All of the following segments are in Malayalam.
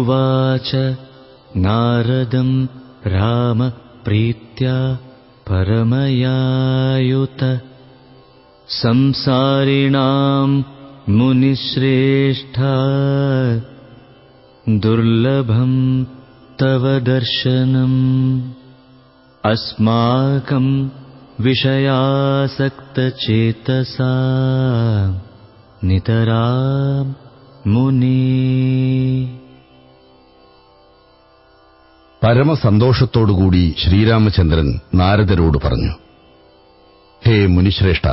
उवाच नारदम् रामप्रीत्या परमयायुत। संसारिणाम् मुनिश्रेष्ठा। दुर्लभम् तव दर्शनम्। अस्माकम् विषयासक्तचेतसा। नितराम् मुनि പരമസന്തോഷത്തോടുകൂടി ശ്രീരാമചന്ദ്രൻ നാരദരോട് പറഞ്ഞു ഹേ മുനിശ്രേഷ്ഠ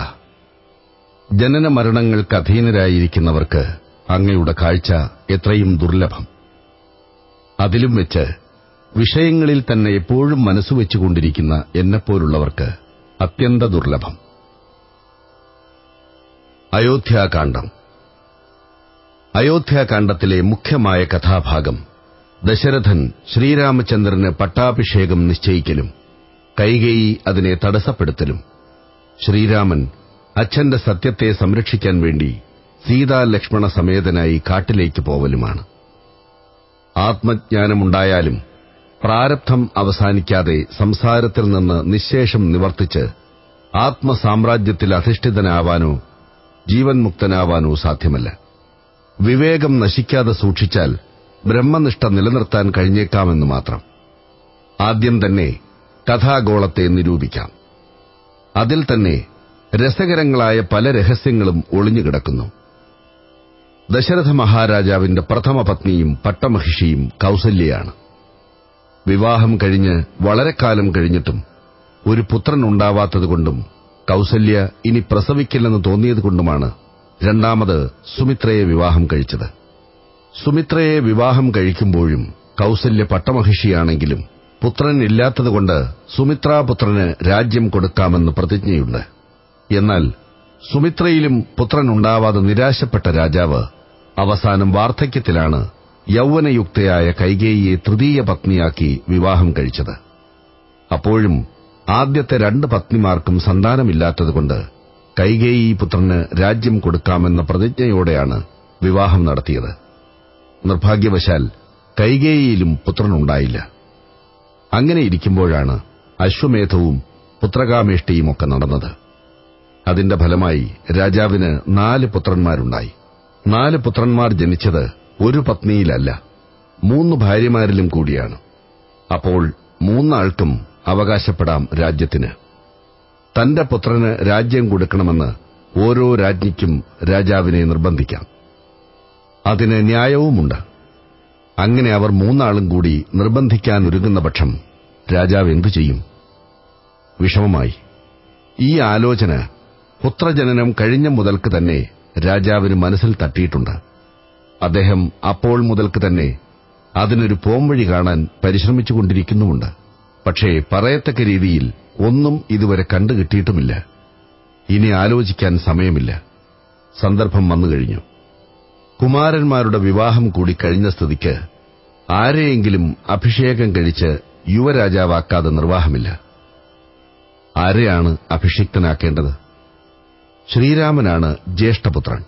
ജനന മരണങ്ങൾക്ക് അധീനരായിരിക്കുന്നവർക്ക് അങ്ങയുടെ കാഴ്ച എത്രയും ദുർലഭം. അതിലും വെച്ച് വിഷയങ്ങളിൽ തന്നെ എപ്പോഴും മനസ്സുവെച്ചുകൊണ്ടിരിക്കുന്ന എന്നെപ്പോലുള്ളവർക്ക് അത്യന്ത ദുർലഭം. അയോധ്യാകാന്ഡം. അയോധ്യാകാന്ഡത്തിലെ മുഖ്യമായ കഥാഭാഗം ദശരഥൻ ശ്രീരാമചന്ദ്രന് പട്ടാഭിഷേകം നിശ്ചയിക്കലും കൈകേയി അതിനെ തടസ്സപ്പെടുത്തലും. ശ്രീരാമൻ അച്ഛന്റെ സത്യത്തെ സംരക്ഷിക്കാൻ വേണ്ടി സീതാലക്ഷ്മണ സമേതനായി കാട്ടിലേക്ക് പോവലുമാണ്. ആത്മജ്ഞാനമുണ്ടായാലും പ്രാരബ്ധം അവസാനിക്കാതെ സംസാരത്തിൽ നിന്ന് നിശേഷം നിവർത്തിച്ച് ആത്മസാമ്രാജ്യത്തിൽ അധിഷ്ഠിതനാവാനോ ജീവൻ മുക്തനാവാനോ സാധ്യമല്ല. വിവേകം നശിക്കാതെ സൂക്ഷിച്ചാൽ ബ്രഹ്മനിഷ്ഠ നിലനിർത്താൻ കഴിഞ്ഞേക്കാമെന്ന് മാത്രം. ആദ്യം തന്നെ കഥാഗോളത്തെ നിരൂപിക്കാം. അതിൽ തന്നെ രസകരങ്ങളായ പല രഹസ്യങ്ങളും ഒളിഞ്ഞുകിടക്കുന്നു ദശരഥ മഹാരാജാവിന്റെ പ്രഥമ പത്നിയും പട്ടമഹിഷിയും കൗസല്യയാണ് വിവാഹം കഴിഞ്ഞ് വളരെ കാലം കഴിഞ്ഞിട്ടും ഒരു പുത്രൻ ഉണ്ടാവാത്തതുകൊണ്ടും കൗസല്യ ഇനി പ്രസവിക്കില്ലെന്ന് തോന്നിയതുകൊണ്ടുമാണ് രണ്ടാമത് സുമിത്രയെ വിവാഹം കഴിച്ചത്. സുമിത്രയെ വിവാഹം കഴിക്കുമ്പോഴും കൗസല്യ പട്ടമഹിഷിയാണെങ്കിലും പുത്രൻ ഇല്ലാത്തതുകൊണ്ട് സുമിത്രാപുത്രന് രാജ്യം കൊടുക്കാമെന്ന് പ്രതിജ്ഞയുണ്ട്. എന്നാൽ സുമിത്രയിലും പുത്രനുണ്ടാവാതെ നിരാശപ്പെട്ട രാജാവ് അവസാനം വാർദ്ധക്യത്തിലാണ് യൗവനയുക്തയായ കൈകേയിയെ തൃതീയ പത്നിയാക്കി വിവാഹം കഴിച്ചത്. അപ്പോഴും ആദ്യത്തെ രണ്ട് പത്നിമാർക്കും സന്താനമില്ലാത്തതുകൊണ്ട് കൈകേയി പുത്രന് രാജ്യം കൊടുക്കാമെന്ന പ്രതിജ്ഞയോടെയാണ് വിവാഹം നടത്തിയത്. നിർഭാഗ്യവശാൽ കൈകേയിയിലും പുത്രനുണ്ടായില്ല. അങ്ങനെ ഇരിക്കുമ്പോഴാണ് അശ്വമേധവും പുത്രകാമേഷ്ടിയുമൊക്കെ നടന്നത്. അതിന്റെ ഫലമായി രാജാവിന് നാല് പുത്രന്മാരുണ്ടായി. നാല് പുത്രന്മാർ ജനിച്ചത് ഒരു പത്നിയിലല്ല മൂന്ന് ഭാര്യമാരിലും കൂടിയാണ്. അപ്പോൾ മൂന്നാൾക്കും അവകാശപ്പെടാം രാജ്യത്തിന്. തന്റെ പുത്രന് രാജ്യം കൊടുക്കണമെന്ന് ഓരോ രാജ്ഞിക്കും രാജാവിനെ നിർബന്ധിക്കാം. അതിന് ന്യായവുമുണ്ട്. അങ്ങനെ അവർ മൂന്നാളും കൂടി നിർബന്ധിക്കാൻ ഒരുങ്ങുന്ന പക്ഷം രാജാവ് എന്തു ചെയ്യും? വിഷമമായി. ഈ ആലോചന പുത്രജനനം കഴിഞ്ഞ മുതൽക്ക് തന്നെ രാജാവിന് മനസ്സിൽ തട്ടിയിട്ടുണ്ട്. അദ്ദേഹം അപ്പോൾ മുതൽക്ക് തന്നെ അതിനൊരു പോംവഴി കാണാൻ പരിശ്രമിച്ചുകൊണ്ടിരിക്കുന്നുമുണ്ട്. പക്ഷേ പറയത്തക്ക രീതിയിൽ ഒന്നും ഇതുവരെ കണ്ടുകിട്ടിയിട്ടുമില്ല. ഇനി ആലോചിക്കാൻ സമയമില്ല. സന്ദർഭം വന്നുകഴിഞ്ഞു. കുമാരന്മാരുടെ വിവാഹം കൂടി കഴിഞ്ഞ സ്ഥിതിക്ക് ആരെയെങ്കിലും അഭിഷേകം കഴിച്ച് യുവരാജാവാക്കാതെ നിർവാഹമില്ല. ആരെയാണ് അഭിഷിക്തനാക്കേണ്ടത്? ശ്രീരാമനാണ് ജ്യേഷ്ഠപുത്രൻ.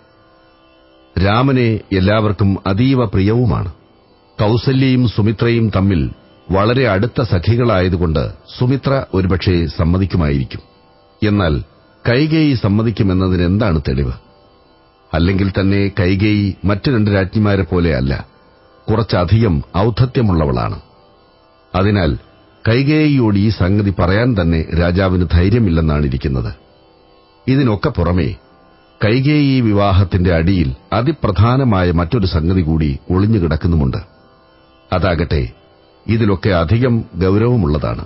രാമനെ എല്ലാവർക്കും അതീവ പ്രിയവുമാണ്. കൗസല്യയും സുമിത്രയും തമ്മിൽ വളരെ അടുത്ത സഖികളായതുകൊണ്ട് സുമിത്ര ഒരുപക്ഷെ സമ്മതിക്കുമായിരിക്കും. എന്നാൽ കൈകേയി സമ്മതിക്കുമെന്നതിനെന്താണ് തെളിവ്? അല്ലെങ്കിൽ തന്നെ കൈകേയി മറ്റു രണ്ട് രാജ്ഞിമാരെ പോലെയല്ല കുറച്ചധികം ഔദ്ധത്യമുള്ളവളാണ്. അതിനാൽ കൈകേയിയോട് ഈ സംഗതി പറയാൻ തന്നെ രാജാവിന് ധൈര്യമില്ലെന്നാണ് ഇരിക്കുന്നത്. ഇതിനൊക്കെ പുറമേ കൈകേയി വിവാഹത്തിന്റെ അടിയിൽ അതിപ്രധാനമായ മറ്റൊരു സംഗതി കൂടി ഒളിഞ്ഞുകിടക്കുന്നുമുണ്ട്. അതാകട്ടെ ഇതിലൊക്കെ അധികം ഗൗരവമുള്ളതാണ്.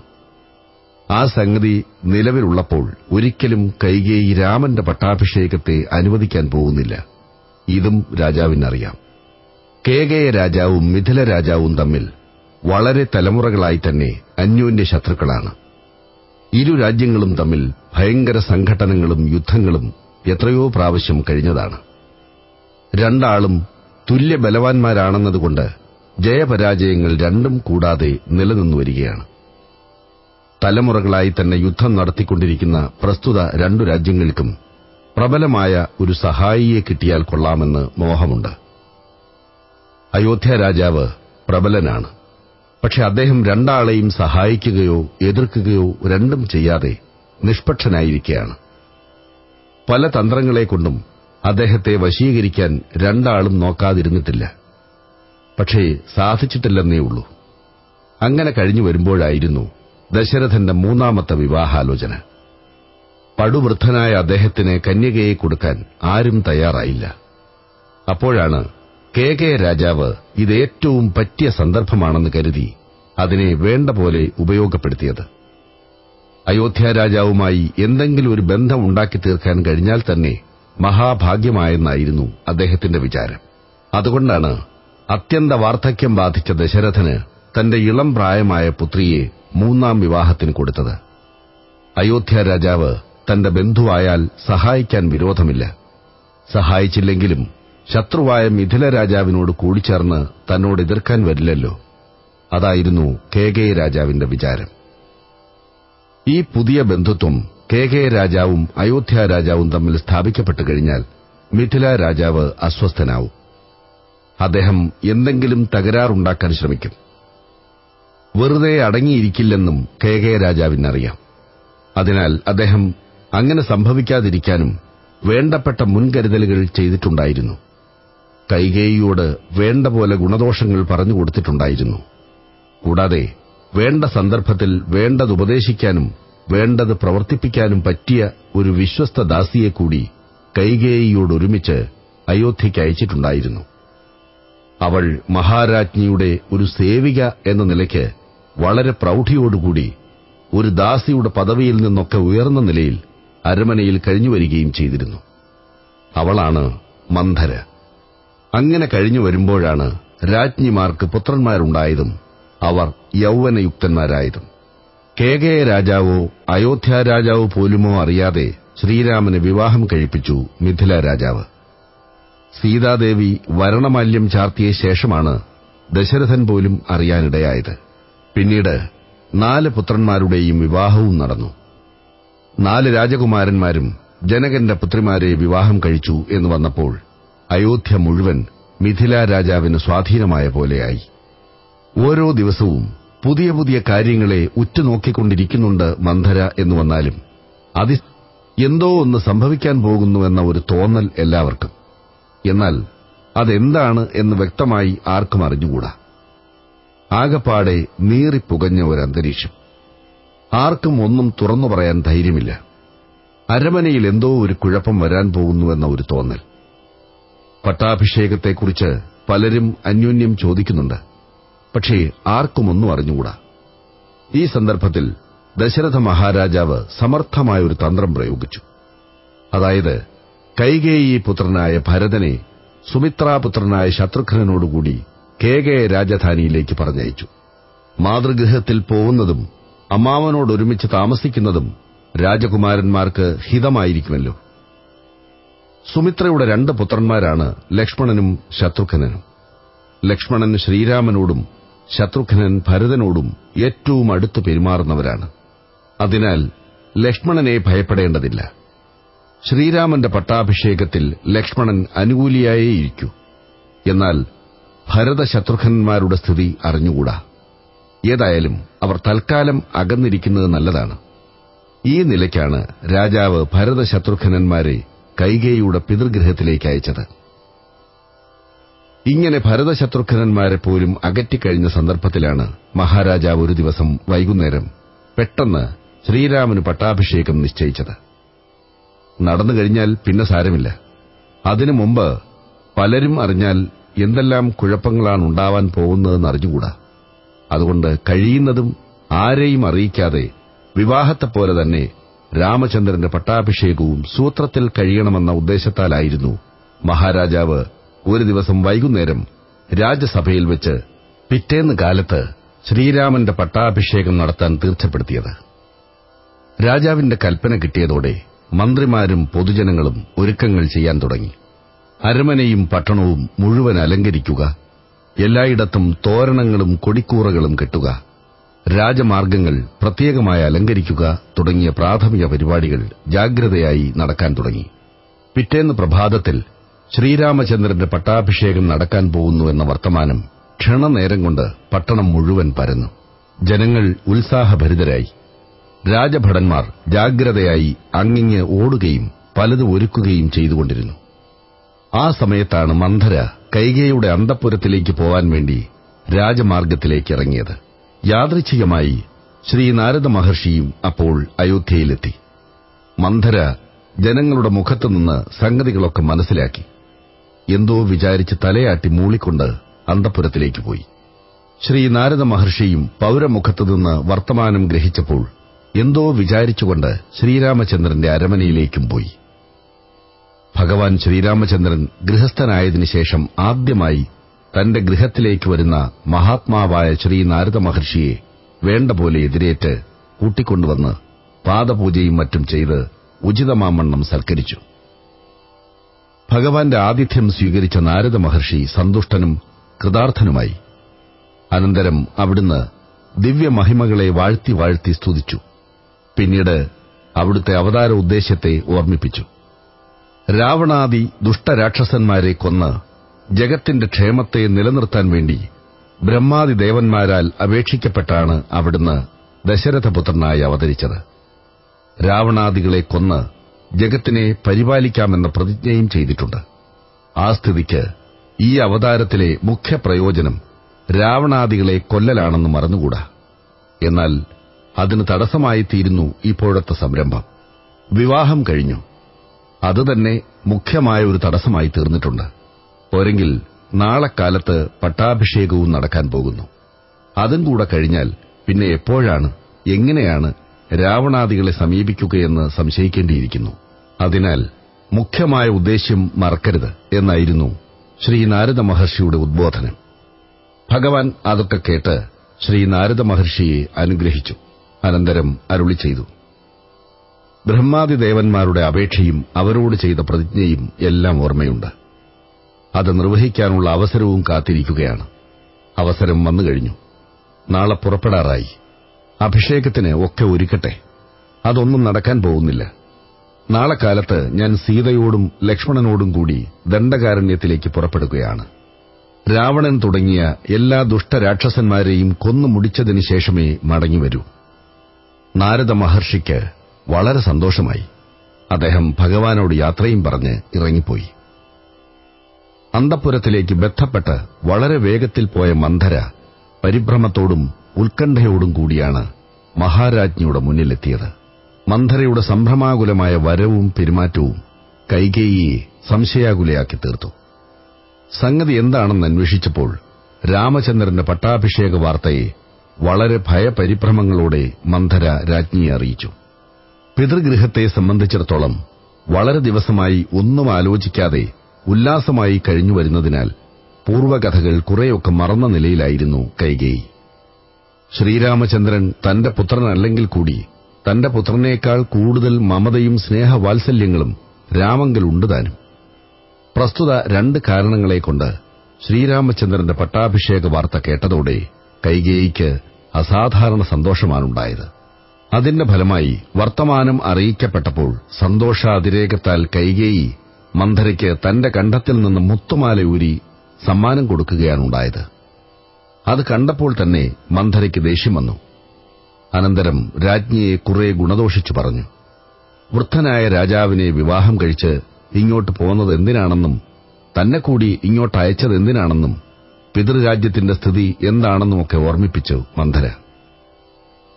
ആ സംഗതി നിലവിലുള്ളപ്പോൾ ഒരിക്കലും കൈകേയി രാമന്റെ പട്ടാഭിഷേകത്തെ അനുവദിക്കാൻ പോകുന്നില്ല. ഇതും രാജാവിനറിയാം. കേകയ രാജാവും മിഥില രാജാവും തമ്മിൽ വളരെ തലമുറകളായി തന്നെ അന്യോന്യ ശത്രുക്കളാണ്. ഇരു രാജ്യങ്ങളും തമ്മിൽ ഭയങ്കര സംഘടനകളും യുദ്ധങ്ങളും എത്രയോ പ്രാവശ്യം കഴിഞ്ഞതാണ്. രണ്ടാളും തുല്യ ബലവാന്മാരാണെന്നതുകൊണ്ട് ജയപരാജയങ്ങൾ രണ്ടും കൂടാതെ നിലനിന്നു വരികയാണ് തലമുറകളായി തന്നെ യുദ്ധം നടത്തിക്കൊണ്ടിരിക്കുന്ന പ്രസ്തുത രണ്ടു രാജ്യങ്ങൾക്കും പ്രബലമായ ഒരു സഹായിയെ കിട്ടിയാൽ കൊള്ളാമെന്ന് മോഹമുണ്ട്. അയോധ്യ രാജാവ് പ്രബലനാണ്. പക്ഷെ അദ്ദേഹം രണ്ടാളെയും സഹായിക്കുകയോ എതിർക്കുകയോ രണ്ടും ചെയ്യാതെ നിഷ്പക്ഷനായിരിക്കുകയാണ്. പല തന്ത്രങ്ങളെക്കൊണ്ടും അദ്ദേഹത്തെ വശീകരിക്കാൻ രണ്ടാളും നോക്കാതിരുന്നിട്ടില്ല. പക്ഷേ സാധിച്ചിട്ടില്ലെന്നേ ഉള്ളൂ. അങ്ങനെ കഴിഞ്ഞു വരുമ്പോഴായിരുന്നു ദശരഥന്റെ മൂന്നാമത്തെ വിവാഹാലോചന. പടുവൃദ്ധനായ അദ്ദേഹത്തിന് കന്യകയെ കൊടുക്കാൻ ആരും തയ്യാറായില്ല. അപ്പോഴാണ് കെ കെ രാജാവ് ഇത് ഏറ്റവും പറ്റിയ സന്ദർഭമാണെന്ന് കരുതി അതിനെ വേണ്ട പോലെ ഉപയോഗപ്പെടുത്തിയത്. അയോധ്യ രാജാവുമായി എന്തെങ്കിലും ഒരു ബന്ധം ഉണ്ടാക്കി തീർക്കാൻ കഴിഞ്ഞാൽ തന്നെ മഹാഭാഗ്യമായെന്നായിരുന്നു അദ്ദേഹത്തിന്റെ വിചാരം. അതുകൊണ്ടാണ് അത്യന്ത വാർദ്ധക്യം ബാധിച്ച ദശരഥന് തന്റെ ഇളം പ്രായമായ പുത്രിയെ മൂന്നാം വിവാഹത്തിന് കൊടുത്തത്. അയോധ്യ രാജാവ് തന്റെ ബന്ധുവായാൽ സഹായിക്കാൻ വിരോധമില്ല. സഹായിച്ചില്ലെങ്കിലും ശത്രുവായ മിഥില രാജാവിനോട് കൂടിച്ചേർന്ന് തന്നോട് എതിർക്കാൻ വരില്ലല്ലോ. അതായിരുന്നു കെ കെ രാജാവിന്റെ വിചാരം. ഈ പുതിയ ബന്ധുത്വം കെ കെ രാജാവും അയോധ്യ രാജാവും തമ്മിൽ സ്ഥാപിക്കപ്പെട്ടു കഴിഞ്ഞാൽ മിഥില രാജാവ് അസ്വസ്ഥനാവും. അദ്ദേഹം എന്തെങ്കിലും തകരാറുണ്ടാക്കാൻ ശ്രമിക്കും. വെറുതെ അടങ്ങിയിരിക്കില്ലെന്നും കെ കെ രാജാവിനറിയാം. അതിനാൽ അദ്ദേഹം അങ്ങനെ സംഭവിക്കാതിരിക്കാനും വേണ്ടപ്പെട്ട മുൻകരുതലുകൾ ചെയ്തിട്ടുണ്ടായിരുന്നു. കൈകേയിയോട് വേണ്ട പോലെ ഗുണദോഷങ്ങൾ പറഞ്ഞു കൊടുത്തിട്ടുണ്ടായിരുന്നു. കൂടാതെ വേണ്ട സന്ദർഭത്തിൽ വേണ്ടത് ഉപദേശിക്കാനും വേണ്ടത് പ്രവർത്തിപ്പിക്കാനും പറ്റിയ ഒരു വിശ്വസ്ത ദാസിയെ കൂടി കൈകേയിയോടൊരുമിച്ച് അയോധ്യയ്ക്ക് അയച്ചിട്ടുണ്ടായിരുന്നു. അവൾ മഹാരാജ്ഞിയുടെ ഒരു സേവിക എന്ന നിലയ്ക്ക് വളരെ പ്രൗഢിയോടുകൂടി ഒരു ദാസിയുടെ പദവിയിൽ നിന്നൊക്കെ ഉയർന്ന നിലയിൽ അരമനയിൽ കഴിഞ്ഞുവരികയും ചെയ്തിരുന്നു. അവളാണ് മന്ധര. അങ്ങനെ കഴിഞ്ഞു വരുമ്പോഴാണ് രാജ്ഞിമാർക്ക് പുത്രന്മാരുണ്ടായതും അവർ യൗവനയുക്തന്മാരായതും. കേകയ രാജാവോ അയോധ്യ രാജാവോ പോലുമോ അറിയാതെ ശ്രീരാമന് വിവാഹം കഴിപ്പിച്ചു മിഥില രാജാവ്. സീതാദേവി വരണമാല്യം ചാർത്തിയ ശേഷമാണ് ദശരഥൻ പോലും അറിയാനിടയായത്. പിന്നീട് നാല് പുത്രന്മാരുടെയും വിവാഹവും നടന്നു. നാല് രാജകുമാരന്മാരും ജനകന്റെ പുത്രിമാരെ വിവാഹം കഴിച്ചു എന്ന് വന്നപ്പോൾ അയോധ്യ മുഴുവൻ മിഥില രാജാവിന് സ്വാധീനമായ പോലെയായി. ഓരോ ദിവസവും പുതിയ പുതിയ കാര്യങ്ങളെ ഉറ്റുനോക്കിക്കൊണ്ടിരിക്കുന്നുണ്ട് മന്ധര എന്ന് വന്നാലും അതി എന്തോ ഒന്ന് സംഭവിക്കാൻ പോകുന്നുവെന്ന ഒരു തോന്നൽ എല്ലാവർക്കും. എന്നാൽ അതെന്താണ് എന്ന് വ്യക്തമായി ആർക്കും അറിഞ്ഞുകൂടാ. ആകപ്പാടെ നീറിപ്പുകഞ്ഞ അന്തരീക്ഷം ആർക്കും ഒന്നും തുറന്നു പറയാൻ ധൈര്യമില്ല. അരമനയിൽ എന്തോ ഒരു കുഴപ്പം വരാൻ പോകുന്നുവെന്ന ഒരു തോന്നൽ. പട്ടാഭിഷേകത്തെക്കുറിച്ച് പലരും അന്യോന്യം ചോദിക്കുന്നുണ്ട്. പക്ഷേ ആർക്കുമൊന്നും അറിഞ്ഞുകൂടാ. ഈ സന്ദർഭത്തിൽ ദശരഥ മഹാരാജാവ് സമർത്ഥമായ ഒരു തന്ത്രം പ്രയോഗിച്ചു. അതായത് കൈകേയി പുത്രനായ ഭരതനെ സുമിത്രാപുത്രനായ കേകയ രാജധാനിയിലേക്ക് പറഞ്ഞയച്ചു. മാതൃഗൃഹത്തിൽ പോകുന്നതും അമ്മാവനോടൊരുമിച്ച് താമസിക്കുന്നതും രാജകുമാരന്മാർക്ക് ഹിതമായിരിക്കുമല്ലോ. സുമിത്രയുടെ രണ്ട് പുത്രന്മാരാണ് ലക്ഷ്മണനും ശത്രുഘ്നനും. ലക്ഷ്മണൻ ശ്രീരാമനോടും ശത്രുഘ്നൻ ഭരതനോടും ഏറ്റവും അടുത്ത് പെരുമാറുന്നവരാണ്. അതിനാൽ ലക്ഷ്മണനെ ഭയപ്പെടേണ്ടതില്ല. ശ്രീരാമന്റെ പട്ടാഭിഷേകത്തിൽ ലക്ഷ്മണൻ അനുകൂലിയായേയിരിക്കൂ. എന്നാൽ ഭരത ശത്രുഘ്നന്മാരുടെ സ്ഥിതി അറിഞ്ഞുകൂടാ. ഏതായാലും അവർ തൽക്കാലം അകന്നിരിക്കുന്നത് നല്ലതാണ്. ഈ നിലയ്ക്കാണ് രാജാവ് ഭരതശത്രുഘ്നന്മാരെ കൈകേയുടെ പിതൃഗൃഹത്തിലേക്ക് അയച്ചത്. ഇങ്ങനെ ഭരതശത്രുഘ്നന്മാരെ പോലും അകറ്റിക്കഴിഞ്ഞ സന്ദർഭത്തിലാണ് മഹാരാജാവ് ഒരു ദിവസം വൈകുന്നേരം പെട്ടെന്ന് ശ്രീരാമന് പട്ടാഭിഷേകം നിശ്ചയിച്ചത്. നടന്നു കഴിഞ്ഞാൽ പിന്നെ സാരമില്ല. അതിനു മുമ്പ് പലരും അറിഞ്ഞാൽ എന്തെല്ലാം കുഴപ്പങ്ങളാണ് ഉണ്ടാവാൻ പോകുന്നതെന്ന് അറിഞ്ഞുകൂടാ. അതുകൊണ്ട് കഴിയുന്നതും ആരെയും അറിയിക്കാതെ വിവാഹത്തെപ്പോലെ തന്നെ രാമചന്ദ്രന്റെ പട്ടാഭിഷേകവും സൂത്രത്തിൽ കഴിയണമെന്ന ഉദ്ദേശത്താലായിരുന്നു മഹാരാജാവ് ഒരു ദിവസം വൈകുന്നേരം രാജ്യസഭയിൽ വെച്ച് പിറ്റേന്ന് കാലത്ത് ശ്രീരാമന്റെ പട്ടാഭിഷേകം നടത്താൻ തീർച്ചപ്പെടുത്തിയത്. രാജാവിന്റെ കൽപ്പന കിട്ടിയതോടെ മന്ത്രിമാരും പൊതുജനങ്ങളും ഒരുക്കങ്ങൾ ചെയ്യാൻ തുടങ്ങി. അരമനയും പട്ടണവും മുഴുവൻ അലങ്കരിക്കുക. എല്ലായിടത്തും തോരണങ്ങളും കൊടിക്കൂറകളും കെട്ടുക. രാജമാർഗങ്ങൾ പ്രത്യേകമായി അലങ്കരിക്കുക തുടങ്ങിയ പ്രാഥമിക പരിപാടികൾ ജാഗ്രതയായി നടക്കാൻ തുടങ്ങി. പിറ്റേന്ന് പ്രഭാതത്തിൽ ശ്രീരാമചന്ദ്രന്റെ പട്ടാഭിഷേകം നടക്കാൻ പോകുന്നു എന്ന വർത്തമാനം ക്ഷണനേരം കൊണ്ട് പട്ടണം മുഴുവൻ പരന്നു. ജനങ്ങൾ ഉത്സാഹഭരിതരായി. രാജഭടന്മാർ ജാഗ്രതയായി അങ്ങിങ്ങ് ഓടുകയും പലതും ഒരുക്കുകയും ചെയ്തുകൊണ്ടിരുന്നു. ആ സമയത്താണ് മന്ധര കൈകയുടെ അന്തപ്പുരത്തിലേക്ക് പോവാൻ വേണ്ടി രാജമാർഗത്തിലേക്ക് ഇറങ്ങിയത് യാദൃച്ഛികമായി ശ്രീ നാരദ മഹർഷിയും അപ്പോൾ അയോധ്യയിലെത്തി. മന്ധര ജനങ്ങളുടെ മുഖത്തുനിന്ന് സംഗതികളൊക്കെ മനസ്സിലാക്കി. എന്തോ വിചാരിച്ച് തലയാട്ടി മൂളിക്കൊണ്ട് അന്തപ്പുരത്തിലേക്ക് പോയി. ശ്രീ നാരദ മഹർഷിയും പൗരമുഖത്തുനിന്ന് വർത്തമാനം ഗ്രഹിച്ചപ്പോൾ എന്തോ വിചാരിച്ചുകൊണ്ട് ശ്രീരാമചന്ദ്രന്റെ അരമനയിലേക്കും പോയി. ഭഗവാൻ ശ്രീരാമചന്ദ്രൻ ഗൃഹസ്ഥനായതിനു ശേഷം ആദ്യമായി തന്റെ ഗൃഹത്തിലേക്ക് വരുന്ന മഹാത്മാവായ ശ്രീ നാരദ മഹർഷിയെ വേണ്ട പോലെ എതിരേറ്റ് കൂട്ടിക്കൊണ്ടുവന്ന് പാദപൂജയും മറ്റും ചെയ്ത് ഉചിതമാമണ്ണം സൽക്കരിച്ചു. ഭഗവാന്റെ ആതിഥ്യം സ്വീകരിച്ച നാരദ മഹർഷി സന്തുഷ്ടനും കൃതാർത്ഥനുമായി. അനന്തരം അവിടുന്ന് ദിവ്യമഹിമകളെ വാഴ്ത്തി വാഴ്ത്തി സ്തുതിച്ചു. പിന്നീട് അവിടുത്തെ അവതാര ഉദ്ദേശ്യത്തെ ഓർമ്മിപ്പിച്ചു. രാവണാദി ദുഷ്ടരാക്ഷസന്മാരെ കൊന്ന് ജഗത്തിന്റെ ക്ഷേമത്തെ നിലനിർത്താൻ വേണ്ടി ബ്രഹ്മാദി ദേവന്മാരാൽ അപേക്ഷിക്കപ്പെട്ടാണ് അവിടുന്ന് ദശരഥപുത്രനായി അവതരിച്ചത്. രാവണാദികളെ കൊന്ന് ജഗത്തിനെ പരിപാലിക്കാമെന്ന പ്രതിജ്ഞയും ചെയ്തിട്ടുണ്ട്. ആ സ്ഥിതിക്ക് ഈ അവതാരത്തിലെ മുഖ്യ പ്രയോജനം രാവണാദികളെ കൊല്ലലാണെന്ന് മറന്നുകൂടാ. എന്നാൽ അതിന് തടസ്സമായി തീരുന്നു ഇപ്പോഴത്തെ സംരംഭം. വിവാഹം കഴിഞ്ഞു. അതുതന്നെ മുഖ്യമായ ഒരു തടസ്സമായി തീർന്നിട്ടുണ്ട്. പോരെങ്കിൽ നാളെ കാലത്ത് പട്ടാഭിഷേകവും നടക്കാൻ പോകുന്നു. അതും കൂടെ കഴിഞ്ഞാൽ പിന്നെ എപ്പോഴാണ് എങ്ങനെയാണ് രാവണാദികളെ സമീപിക്കുകയെന്ന് സംശയിക്കേണ്ടിയിരിക്കുന്നു. അതിനാൽ മുഖ്യമായ ഉദ്ദേശ്യം മറക്കരുത് എന്നായിരുന്നു ശ്രീ നാരദ മഹർഷിയുടെ ഉദ്ബോധനം. ഭഗവാൻ അതൊക്കെ കേട്ട് ശ്രീ നാരദ മഹർഷിയെ അനുഗ്രഹിച്ചു. അനന്തരം അരുളി ചെയ്തു. ബ്രഹ്മാദി ദേവന്മാരുടെ അപേക്ഷയും അവരോട് ചെയ്ത പ്രതിജ്ഞയും എല്ലാം ഓർമ്മയുണ്ട്. അത് നിർവഹിക്കാനുള്ള അവസരവും കാത്തിരിക്കുകയാണ്. അവസരം വന്നു കഴിഞ്ഞു. നാളെ പുറപ്പെടാറായി. അഭിഷേകത്തിന് ഒക്കെ ഒരുക്കട്ടെ. അതൊന്നും നടക്കാൻ പോകുന്നില്ല. നാളെ കാലത്ത് ഞാൻ സീതയോടും ലക്ഷ്മണനോടും കൂടി ദണ്ഡകാരണ്യത്തിലേക്ക് പുറപ്പെടുകയാണ്. രാവണൻ തുടങ്ങിയ എല്ലാ ദുഷ്ടരാക്ഷസന്മാരെയും കൊന്നു മുടിച്ചതിനു ശേഷമേ മടങ്ങിവരൂ. നാരദ മഹർഷിക്ക് വളരെ സന്തോഷമായി. അദ്ദേഹം ഭഗവാനോട് യാത്രയും പറഞ്ഞ് ഇറങ്ങിപ്പോയി. അന്തപ്പുരത്തിലേക്ക് ബന്ധപ്പെട്ട് വളരെ വേഗത്തിൽ പോയ മന്ധര പരിഭ്രമത്തോടും ഉത്കണ്ഠയോടും കൂടിയാണ് മഹാരാജ്ഞിയുടെ മുന്നിലെത്തിയത്. മന്ധരയുടെ സംഭ്രമാകുലമായ വരവും പെരുമാറ്റവും കൈകേയിയെ സംശയാകുലയാക്കി തീർത്തു. സംഗതി എന്താണെന്ന് അന്വേഷിച്ചപ്പോൾ രാമചന്ദ്രന്റെ പട്ടാഭിഷേക വാർത്തയെ വളരെ ഭയപരിഭ്രമങ്ങളോടെ മന്ധര രാജ്ഞിയെ അറിയിച്ചു. പിതൃഗൃഹത്തെ സംബന്ധിച്ചിടത്തോളം വളരെ ദിവസമായി ഒന്നും ആലോചിക്കാതെ ഉല്ലാസമായി കഴിഞ്ഞുവരുന്നതിനാൽ പൂർവകഥകൾ കുറെയൊക്കെ മറന്ന നിലയിലായിരുന്നു കൈകേയി. ശ്രീരാമചന്ദ്രൻ തന്റെ പുത്രനല്ലെങ്കിൽ കൂടി തന്റെ പുത്രനേക്കാൾ കൂടുതൽ മമതയും സ്നേഹവാത്സല്യങ്ങളും രാമങ്കലുണ്ട് താനും. പ്രസ്തുത രണ്ട് കാരണങ്ങളെക്കൊണ്ട് ശ്രീരാമചന്ദ്രന്റെ പട്ടാഭിഷേക വാർത്ത കേട്ടതോടെ കൈകേയിക്ക് അസാധാരണ സന്തോഷമാണുണ്ടായത്. അതിന്റെ ഫലമായി വർത്തമാനം അറിയിക്കപ്പെട്ടപ്പോൾ സന്തോഷാതിരേകത്താൽ കൈകേയി മന്ധരയ്ക്ക് തന്റെ കണ്ഠത്തിൽ നിന്ന് മുത്തുമാലയൂരി സമ്മാനം കൊടുക്കുകയാണുണ്ടായത്. അത് കണ്ടപ്പോൾ തന്നെ മന്ധരയ്ക്ക് ദേഷ്യം വന്നു. അനന്തരം രാജ്ഞിയെ കുറെ ഗുണദോഷിച്ചു പറഞ്ഞു. വൃദ്ധനായ രാജാവിനെ വിവാഹം കഴിച്ച് ഇങ്ങോട്ട് പോകുന്നത് എന്തിനാണെന്നും തന്നെ കൂടി ഇങ്ങോട്ട് അയച്ചത് എന്തിനാണെന്നും പിതൃരാജ്യത്തിന്റെ സ്ഥിതി എന്താണെന്നുമൊക്കെ ഓർമ്മിപ്പിച്ചു മന്ധര.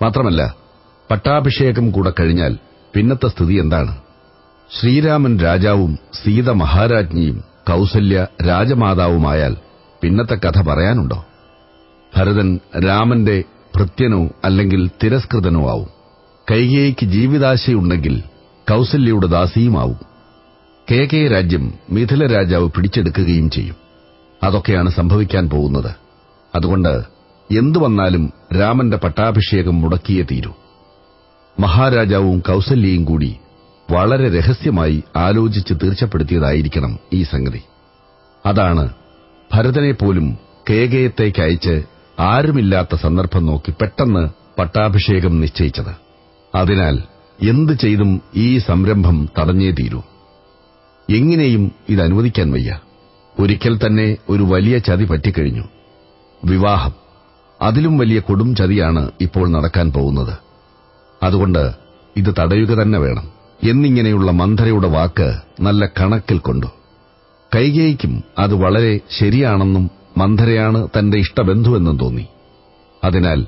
മാത്രമല്ല പട്ടാഭിഷേകം കൂടെ കഴിഞ്ഞാൽ പിന്നത്തെ സ്ഥിതി എന്താണ്? ശ്രീരാമൻ രാജാവും സീത മഹാരാജ്ഞിയും കൗസല്യ രാജമാതാവുമായാൽ പിന്നത്തെ കഥ പറയാനുണ്ടോ? ഭരതൻ രാമന്റെ ഭൃത്യനോ അല്ലെങ്കിൽ തിരസ്കൃതനോ ആവും. കൈകേയിക്ക് ജീവിതാശയുണ്ടെങ്കിൽ കൗസല്യയുടെ ദാസിയുമാവും. കെ കെ രാജ്യം മിഥില രാജാവ് പിടിച്ചെടുക്കുകയും ചെയ്യും. അതൊക്കെയാണ് സംഭവിക്കാൻ പോകുന്നത്. അതുകൊണ്ട് എന്തു വന്നാലും രാമന്റെ പട്ടാഭിഷേകം മുടക്കിയേ തീരൂ. മഹാരാജാവും കൗസല്യയും കൂടി വളരെ രഹസ്യമായി ആലോചിച്ച് തീർച്ചപ്പെടുത്തിയതായിരിക്കണം ഈ സംഗതി. അതാണ് ഭരതനെപ്പോലും കേകയത്തേക്ക് അയച്ച് ആരുമില്ലാത്ത സന്ദർഭം നോക്കി പെട്ടെന്ന് പട്ടാഭിഷേകം നിശ്ചയിച്ചത്. അതിനാൽ എന്തു ചെയ്തും ഈ സംരംഭം തടഞ്ഞേ തീരൂ. എങ്ങനെയും ഇത് അനുവദിക്കാൻ വയ്യ. ഒരിക്കൽ തന്നെ ഒരു വലിയ ചതി പറ്റിക്കഴിഞ്ഞു. വിവാഹം. അതിലും വലിയ കൊടും ചതിയാണ് ഇപ്പോൾ നടക്കാൻ പോകുന്നത്. അതുകൊണ്ട് ഇത് തടയുക തന്നെ വേണം. എന്നിങ്ങനെയുള്ള മന്ധരയുടെ വാക്ക് നല്ല കണക്കിൽ കൊണ്ടു. കൈകേയിക്കും അത് വളരെ ശരിയാണെന്നും മന്ധരയാണ് തന്റെ ഇഷ്ടബന്ധുവെന്നും തോന്നി. അതിനാൽ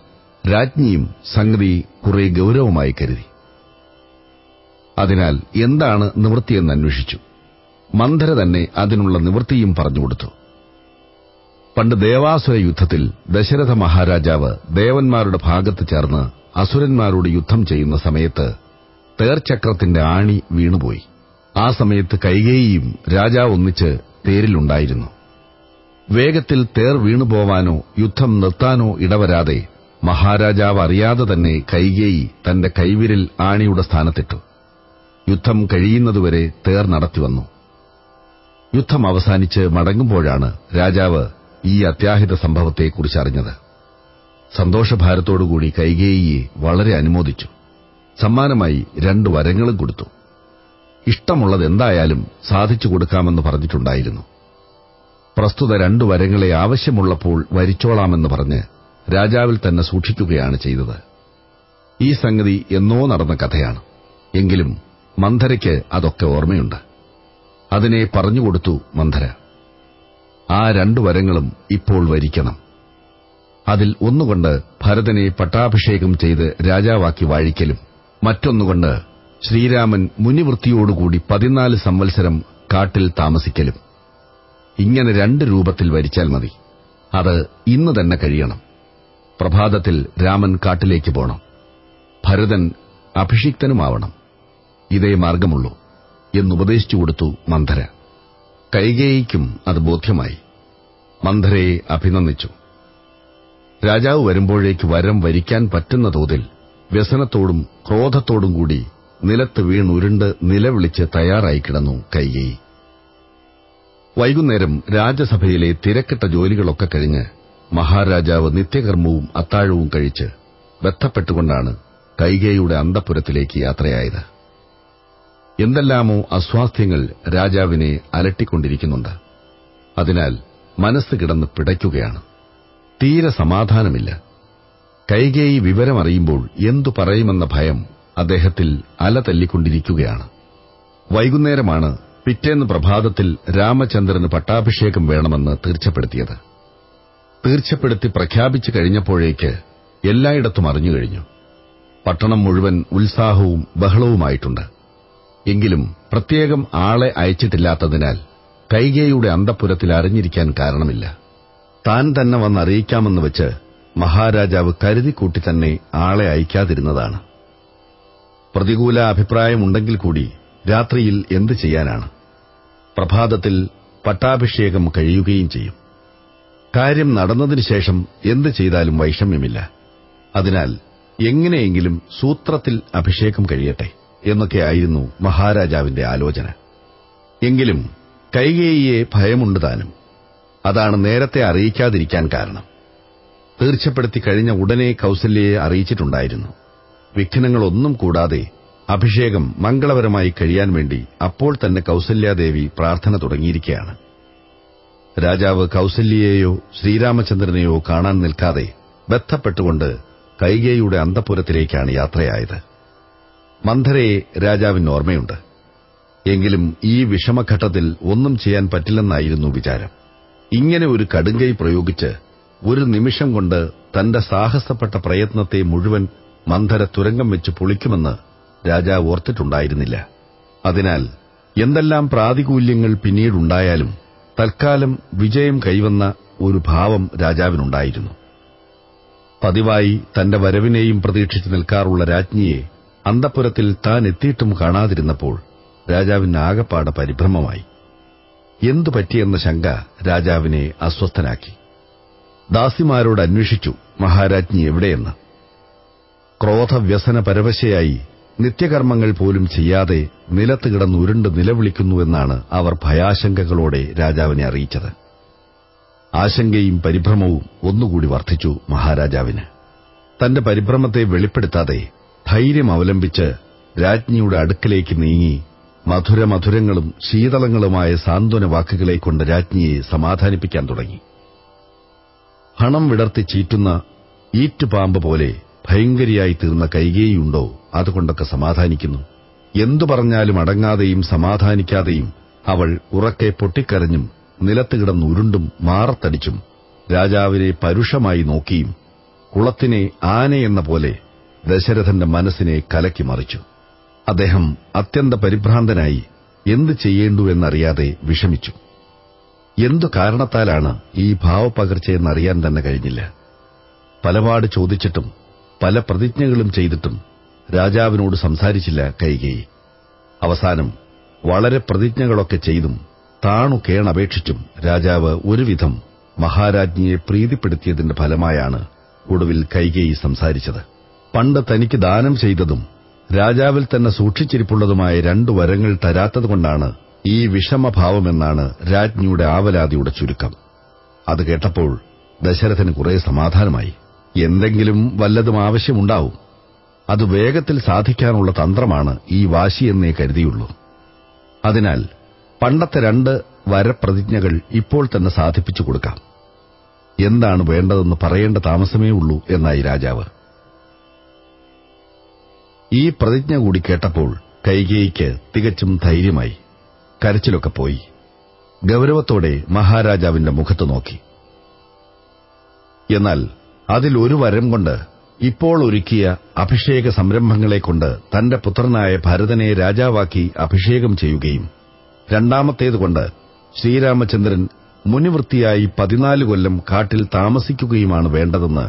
രാജ്ഞിയും സംഗതി കുറെ ഗൗരവമായി കരുതി. അതിനാൽ എന്താണ് നിവൃത്തിയെന്ന് അന്വേഷിച്ചു. മന്ധര തന്നെ അതിനുള്ള നിവൃത്തിയും പറഞ്ഞുകൊടുത്തു പണ്ട് ദേവാസുര യുദ്ധത്തിൽ ദശരഥ മഹാരാജാവ് ദേവന്മാരുടെ ഭാഗത്ത് ചേർന്ന് അസുരന്മാരോട് യുദ്ധം ചെയ്യുന്ന സമയത്ത് തേർചക്രത്തിന്റെ ആണി വീണുപോയി. ആ സമയത്ത് കൈകേയിയും രാജാവ് ഒന്നിച്ച് തേരിലുണ്ടായിരുന്നു. വേഗത്തിൽ തേർ വീണുപോവാനോ യുദ്ധം നിർത്താനോ ഇടവരാതെ മഹാരാജാവ് അറിയാതെ തന്നെ കൈകേയി തന്റെ കൈവിരൽ ആണിയുടെ സ്ഥാനത്തിട്ടു. യുദ്ധം കഴിയുന്നതുവരെ തേർ നടത്തിവന്നു യുദ്ധം അവസാനിച്ച് മടങ്ങുമ്പോഴാണ് രാജാവ് ഈ അത്യാഹിത സംഭവത്തെക്കുറിച്ച് അറിഞ്ഞത്. സന്തോഷഭാരത്തോടുകൂടി കൈകേയിയെ വളരെ അനുമോദിച്ചു. സമ്മാനമായി രണ്ട് വരങ്ങളും കൊടുത്തു. ഇഷ്ടമുള്ളത് എന്തായാലും സാധിച്ചു കൊടുക്കാമെന്ന് പറഞ്ഞിട്ടുണ്ടായിരുന്നു. പ്രസ്തുത രണ്ടു വരങ്ങളെ ആവശ്യമുള്ളപ്പോൾ വരിച്ചോളാമെന്ന് പറഞ്ഞ് രാജാവിൽ തന്നെ സൂക്ഷിക്കുകയാണ് ചെയ്തത്. ഈ സംഗതി എന്നോ നടന്ന കഥയാണ്. എങ്കിലും മന്ധരയ്ക്ക് അതൊക്കെ ഓർമ്മയുണ്ട്. അതിനെ പറഞ്ഞുകൊടുത്തു മന്ധര. ആ രണ്ടു വരങ്ങളും ഇപ്പോൾ വരിക്കണം. അതിൽ ഒന്നുകൊണ്ട് ഭരതനെ പട്ടാഭിഷേകം ചെയ്ത് രാജാവാക്കി വാഴിക്കലും. മറ്റൊന്നുകൊണ്ട് ശ്രീരാമൻ മുനിവൃത്തിയോടുകൂടി പതിനാല് സംവത്സരം കാട്ടിൽ താമസിക്കലും. ഇങ്ങനെ രണ്ട് രൂപത്തിൽ വരിച്ചാൽ മതി. അത് ഇന്ന് തന്നെ കഴിയണം. പ്രഭാതത്തിൽ രാമൻ കാട്ടിലേക്ക് പോണം. ഭരതൻ അഭിഷിക്തനുമാവണം. ഇതേ മാർഗമുള്ളൂ എന്നുപദേശിച്ചു കൊടുത്തു മന്ധര. കൈകേയിക്കും അത് ബോധ്യമായി. മന്ധരയെ അഭിനന്ദിച്ചു. രാജാവ് വരുമ്പോഴേക്ക് വരം വരിക്കാൻ പറ്റുന്ന തോതിൽ വ്യസനത്തോടും ക്രോധത്തോടും കൂടി നിലത്ത് വീണുരുണ്ട് നിലവിളിച്ച് തയ്യാറായി കിടന്നു കൈകേയി വൈകുന്നേരം രാജസഭയിലെ തിരക്കിട്ട ജോലികളൊക്കെ കഴിഞ്ഞ് മഹാരാജാവ് നിത്യകർമ്മവും അത്താഴവും കഴിച്ച് ബന്ധപ്പെട്ടുകൊണ്ടാണ് കൈകേയുടെ അന്തപുരത്തിലേക്ക് യാത്രയായത്. എന്തെല്ലാമോ അസ്വാസ്ഥ്യങ്ങൾ രാജാവിനെ അലട്ടിക്കൊണ്ടിരിക്കുന്നുണ്ട്. അതിനാൽ മനസ്സ് കിടന്ന് പിടയ്ക്കുകയാണ്. തീരെ സമാധാനമില്ല. കൈകേയി വിവരമറിയുമ്പോൾ എന്തു പറയുമെന്ന ഭയം അദ്ദേഹത്തിൽ അല തല്ലിക്കൊണ്ടിരിക്കുകയാണ്. വൈകുന്നേരമാണ് പിറ്റേന്ന് പ്രഭാതത്തിൽ രാമചന്ദ്രന് പട്ടാഭിഷേകം വേണമെന്ന് തീർച്ചപ്പെടുത്തിയത്. തീർച്ചപ്പെടുത്തി പ്രഖ്യാപിച്ചു കഴിഞ്ഞപ്പോഴേക്ക് എല്ലായിടത്തും അറിഞ്ഞു കഴിഞ്ഞു. പട്ടണം മുഴുവൻ ഉത്സാഹവും ബഹളവുമായിട്ടുണ്ട്. എങ്കിലും പ്രത്യേകം ആളെ അയച്ചിട്ടില്ലാത്തതിനാൽ കൈകേയുടെ അന്തപ്പുരത്തിൽ അറിഞ്ഞിരിക്കാൻ കാരണമില്ല. താൻ തന്നെ വന്നറിയിക്കാമെന്ന് വെച്ച് മഹാരാജാവ് കരുതിക്കൂട്ടി തന്നെ ആളെ അയക്കാതിരുന്നതാണ്. പ്രതികൂല അഭിപ്രായമുണ്ടെങ്കിൽ കൂടി രാത്രിയിൽ എന്തു ചെയ്യാനാണ്? പ്രഭാതത്തിൽ പട്ടാഭിഷേകം കഴിയുകയും ചെയ്യും. കാര്യം നടന്നതിനു ശേഷം എന്ത് ചെയ്താലും വൈഷമ്യമില്ല. അതിനാൽ എങ്ങനെയെങ്കിലും സൂത്രത്തിൽ അഭിഷേകം കഴിയട്ടെ എന്നൊക്കെയായിരുന്നു മഹാരാജാവിന്റെ ആലോചന. എങ്കിലും കൈകേയിയെ ഭയമുണ്ട് താനും. അതാണ് നേരത്തെ അറിയിക്കാതിരിക്കാൻ കാരണം. തീർച്ചപ്പെടുത്തി കഴിഞ്ഞ ഉടനെ കൌസല്യയെ അറിയിച്ചിട്ടുണ്ടായിരുന്നു. വിഘ്നങ്ങളൊന്നും കൂടാതെ അഭിഷേകം മംഗളപരമായി കഴിയാൻ വേണ്ടി അപ്പോൾ തന്നെ കൌസല്യാദേവി പ്രാർത്ഥന തുടങ്ങിയിരിക്കുകയാണ്. രാജാവ് കൌസല്യയെയോ ശ്രീരാമചന്ദ്രനെയോ കാണാൻ നിൽക്കാതെ ബന്ധപ്പെട്ടുകൊണ്ട് കൈകേയുടെ അന്തപുരത്തിലേക്കാണ് യാത്രയായത്. മന്ധരയെ രാജാവിന് ഓർമ്മയുണ്ട്. എങ്കിലും ഈ വിഷമഘട്ടത്തിൽ ഒന്നും ചെയ്യാൻ പറ്റില്ലെന്നായിരുന്നു വിചാരം. ഇങ്ങനെ ഒരു കടുങ്കൈ പ്രയോഗിച്ച് ഒരു നിമിഷം കൊണ്ട് തന്റെ സാഹസപ്പെട്ട പ്രയത്നത്തെ മുഴുവൻ മന്ധര തുരങ്കം വെച്ച് പൊളിക്കുമെന്ന് രാജാവ് ഓർത്തിട്ടുണ്ടായിരുന്നില്ല. അതിനാൽ എന്തെല്ലാം പ്രാതികൂല്യങ്ങൾ പിന്നീടുണ്ടായാലും തൽക്കാലം വിജയം കൈവന്ന ഒരു ഭാവം രാജാവിനുണ്ടായിരുന്നു. പതിവായി തന്റെ വരവിനെയും പ്രതീക്ഷിച്ചു നിൽക്കാറുള്ള രാജ്ഞിയെ അന്തപ്പുരത്തിൽ താൻ എത്തിയിട്ടും കാണാതിരുന്നപ്പോൾ രാജാവിന് ആകപ്പാട് പരിഭ്രമമായി. എന്തു പറ്റിയെന്ന ശങ്ക രാജാവിനെ അസ്വസ്ഥനാക്കി. ദാസിമാരോട് അന്വേഷിച്ചു മഹാരാജ്ഞി എവിടെയെന്ന്. ക്രോധവ്യസന പരവശയായി നിത്യകർമ്മങ്ങൾ പോലും ചെയ്യാതെ നിലത്ത് കിടന്ന് ഉരുണ്ട് നിലവിളിക്കുന്നുവെന്നാണ് അവർ ഭയാശങ്കകളോടെ രാജാവിനെ അറിയിച്ചത്. ആശങ്കയും പരിഭ്രമവും ഒന്നുകൂടി വർദ്ധിച്ചു മഹാരാജാവിന്. തന്റെ പരിഭ്രമത്തെ വെളിപ്പെടുത്താതെ ധൈര്യം അവലംബിച്ച് രാജ്ഞിയുടെ അടുക്കലേക്ക് നീങ്ങി മധുരമധുരങ്ങളും ശീതളങ്ങളുമായ സാന്ത്വന വാക്കുകളെ കൊണ്ട് രാജ്ഞിയെ സമാധാനിപ്പിക്കാൻ തുടങ്ങി. ഹണം വിടർത്തി ചീറ്റുന്ന ഈറ്റുപാമ്പ് പോലെ ഭയങ്കരിയായി തീർന്ന കൈകേയുണ്ടോ അതുകൊണ്ടൊക്കെ സമാധാനിക്കുന്നു. എന്തു പറഞ്ഞാലും അടങ്ങാതെയും സമാധാനിക്കാതെയും അവൾ ഉറക്കെ പൊട്ടിക്കരഞ്ഞും നിലത്ത് കിടന്നുരുണ്ടും മാറത്തടിച്ചും രാജാവിനെ പരുഷമായി നോക്കിയും കുളത്തിനെ ആനയെന്ന പോലെ ദശരഥന്റെ മനസ്സിനെ കലക്കി മറിച്ചു. അദ്ദേഹം അത്യന്ത പരിഭ്രാന്തനായി എന്തു ചെയ്യേണ്ടു എന്നറിയാതെ വിഷമിച്ചു. എന്തു കാരണത്താലാണ് ഈ ഭാവപകർച്ചയെന്നറിയാൻ തന്നെ കഴിഞ്ഞില്ല. പലപാട് ചോദിച്ചിട്ടും പല പ്രതിജ്ഞകളും ചെയ്തിട്ടും രാജാവിനോട് സംസാരിച്ചില്ല കൈകേയി അവസാനം വളരെ പ്രതിജ്ഞകളൊക്കെ ചെയ്തും താണു കേണപേക്ഷിച്ചും രാജാവ് ഒരുവിധം മഹാരാജ്ഞിയെ പ്രീതിപ്പെടുത്തിയതിന്റെ ഫലമായാണ് ഒടുവിൽ കൈകേയി സംസാരിച്ചത്. പണ്ട് തനിക്ക് ദാനം ചെയ്തതും രാജാവിൽ തന്നെ സൂക്ഷിച്ചിരിപ്പുള്ളതുമായ രണ്ടു വരങ്ങൾ തരാത്തതുകൊണ്ടാണ് ഈ വിഷമഭാവമെന്നാണ് രാജ്ഞിയുടെ ആവലാതിയുടെ ചുരുക്കം. അത് കേട്ടപ്പോൾ ദശരഥന് കുറെ സമാധാനമായി. എന്തെങ്കിലും വല്ലതും ആവശ്യമുണ്ടാവും. അത് വേഗത്തിൽ സാധിക്കാനുള്ള തന്ത്രമാണ് ഈ വാശിയെന്നേ കരുതിയുള്ളൂ. അതിനാൽ പണ്ടത്തെ രണ്ട് വരപ്രതിജ്ഞകൾ ഇപ്പോൾ തന്നെ സാധിപ്പിച്ചു കൊടുക്കാം. എന്താണ് വേണ്ടതെന്ന് പറയേണ്ട താമസമേ ഉള്ളൂ എന്നായി രാജാവ്. ഈ പ്രതിജ്ഞ കൂടി കേട്ടപ്പോൾ കൈകേയിക്ക് തികച്ചും ധൈര്യമായി കരച്ചിലൊക്കെ പോയി. ഗൗരവത്തോടെ മഹാരാജാവിന്റെ മുഖത്ത് നോക്കി. എന്നാൽ അതിൽ ഒരു വരം കൊണ്ട് ഇപ്പോൾ ഒരുക്കിയ അഭിഷേക സംരംഭങ്ങളെക്കൊണ്ട് തന്റെ പുത്രനായ ഭരതനെ രാജാവാക്കി അഭിഷേകം ചെയ്യുകയും രണ്ടാമത്തേതുകൊണ്ട് ശ്രീരാമചന്ദ്രൻ മുനിവൃത്തിയായി പതിനാല് കൊല്ലം കാട്ടിൽ താമസിക്കുകയുമാണ് വേണ്ടതെന്ന്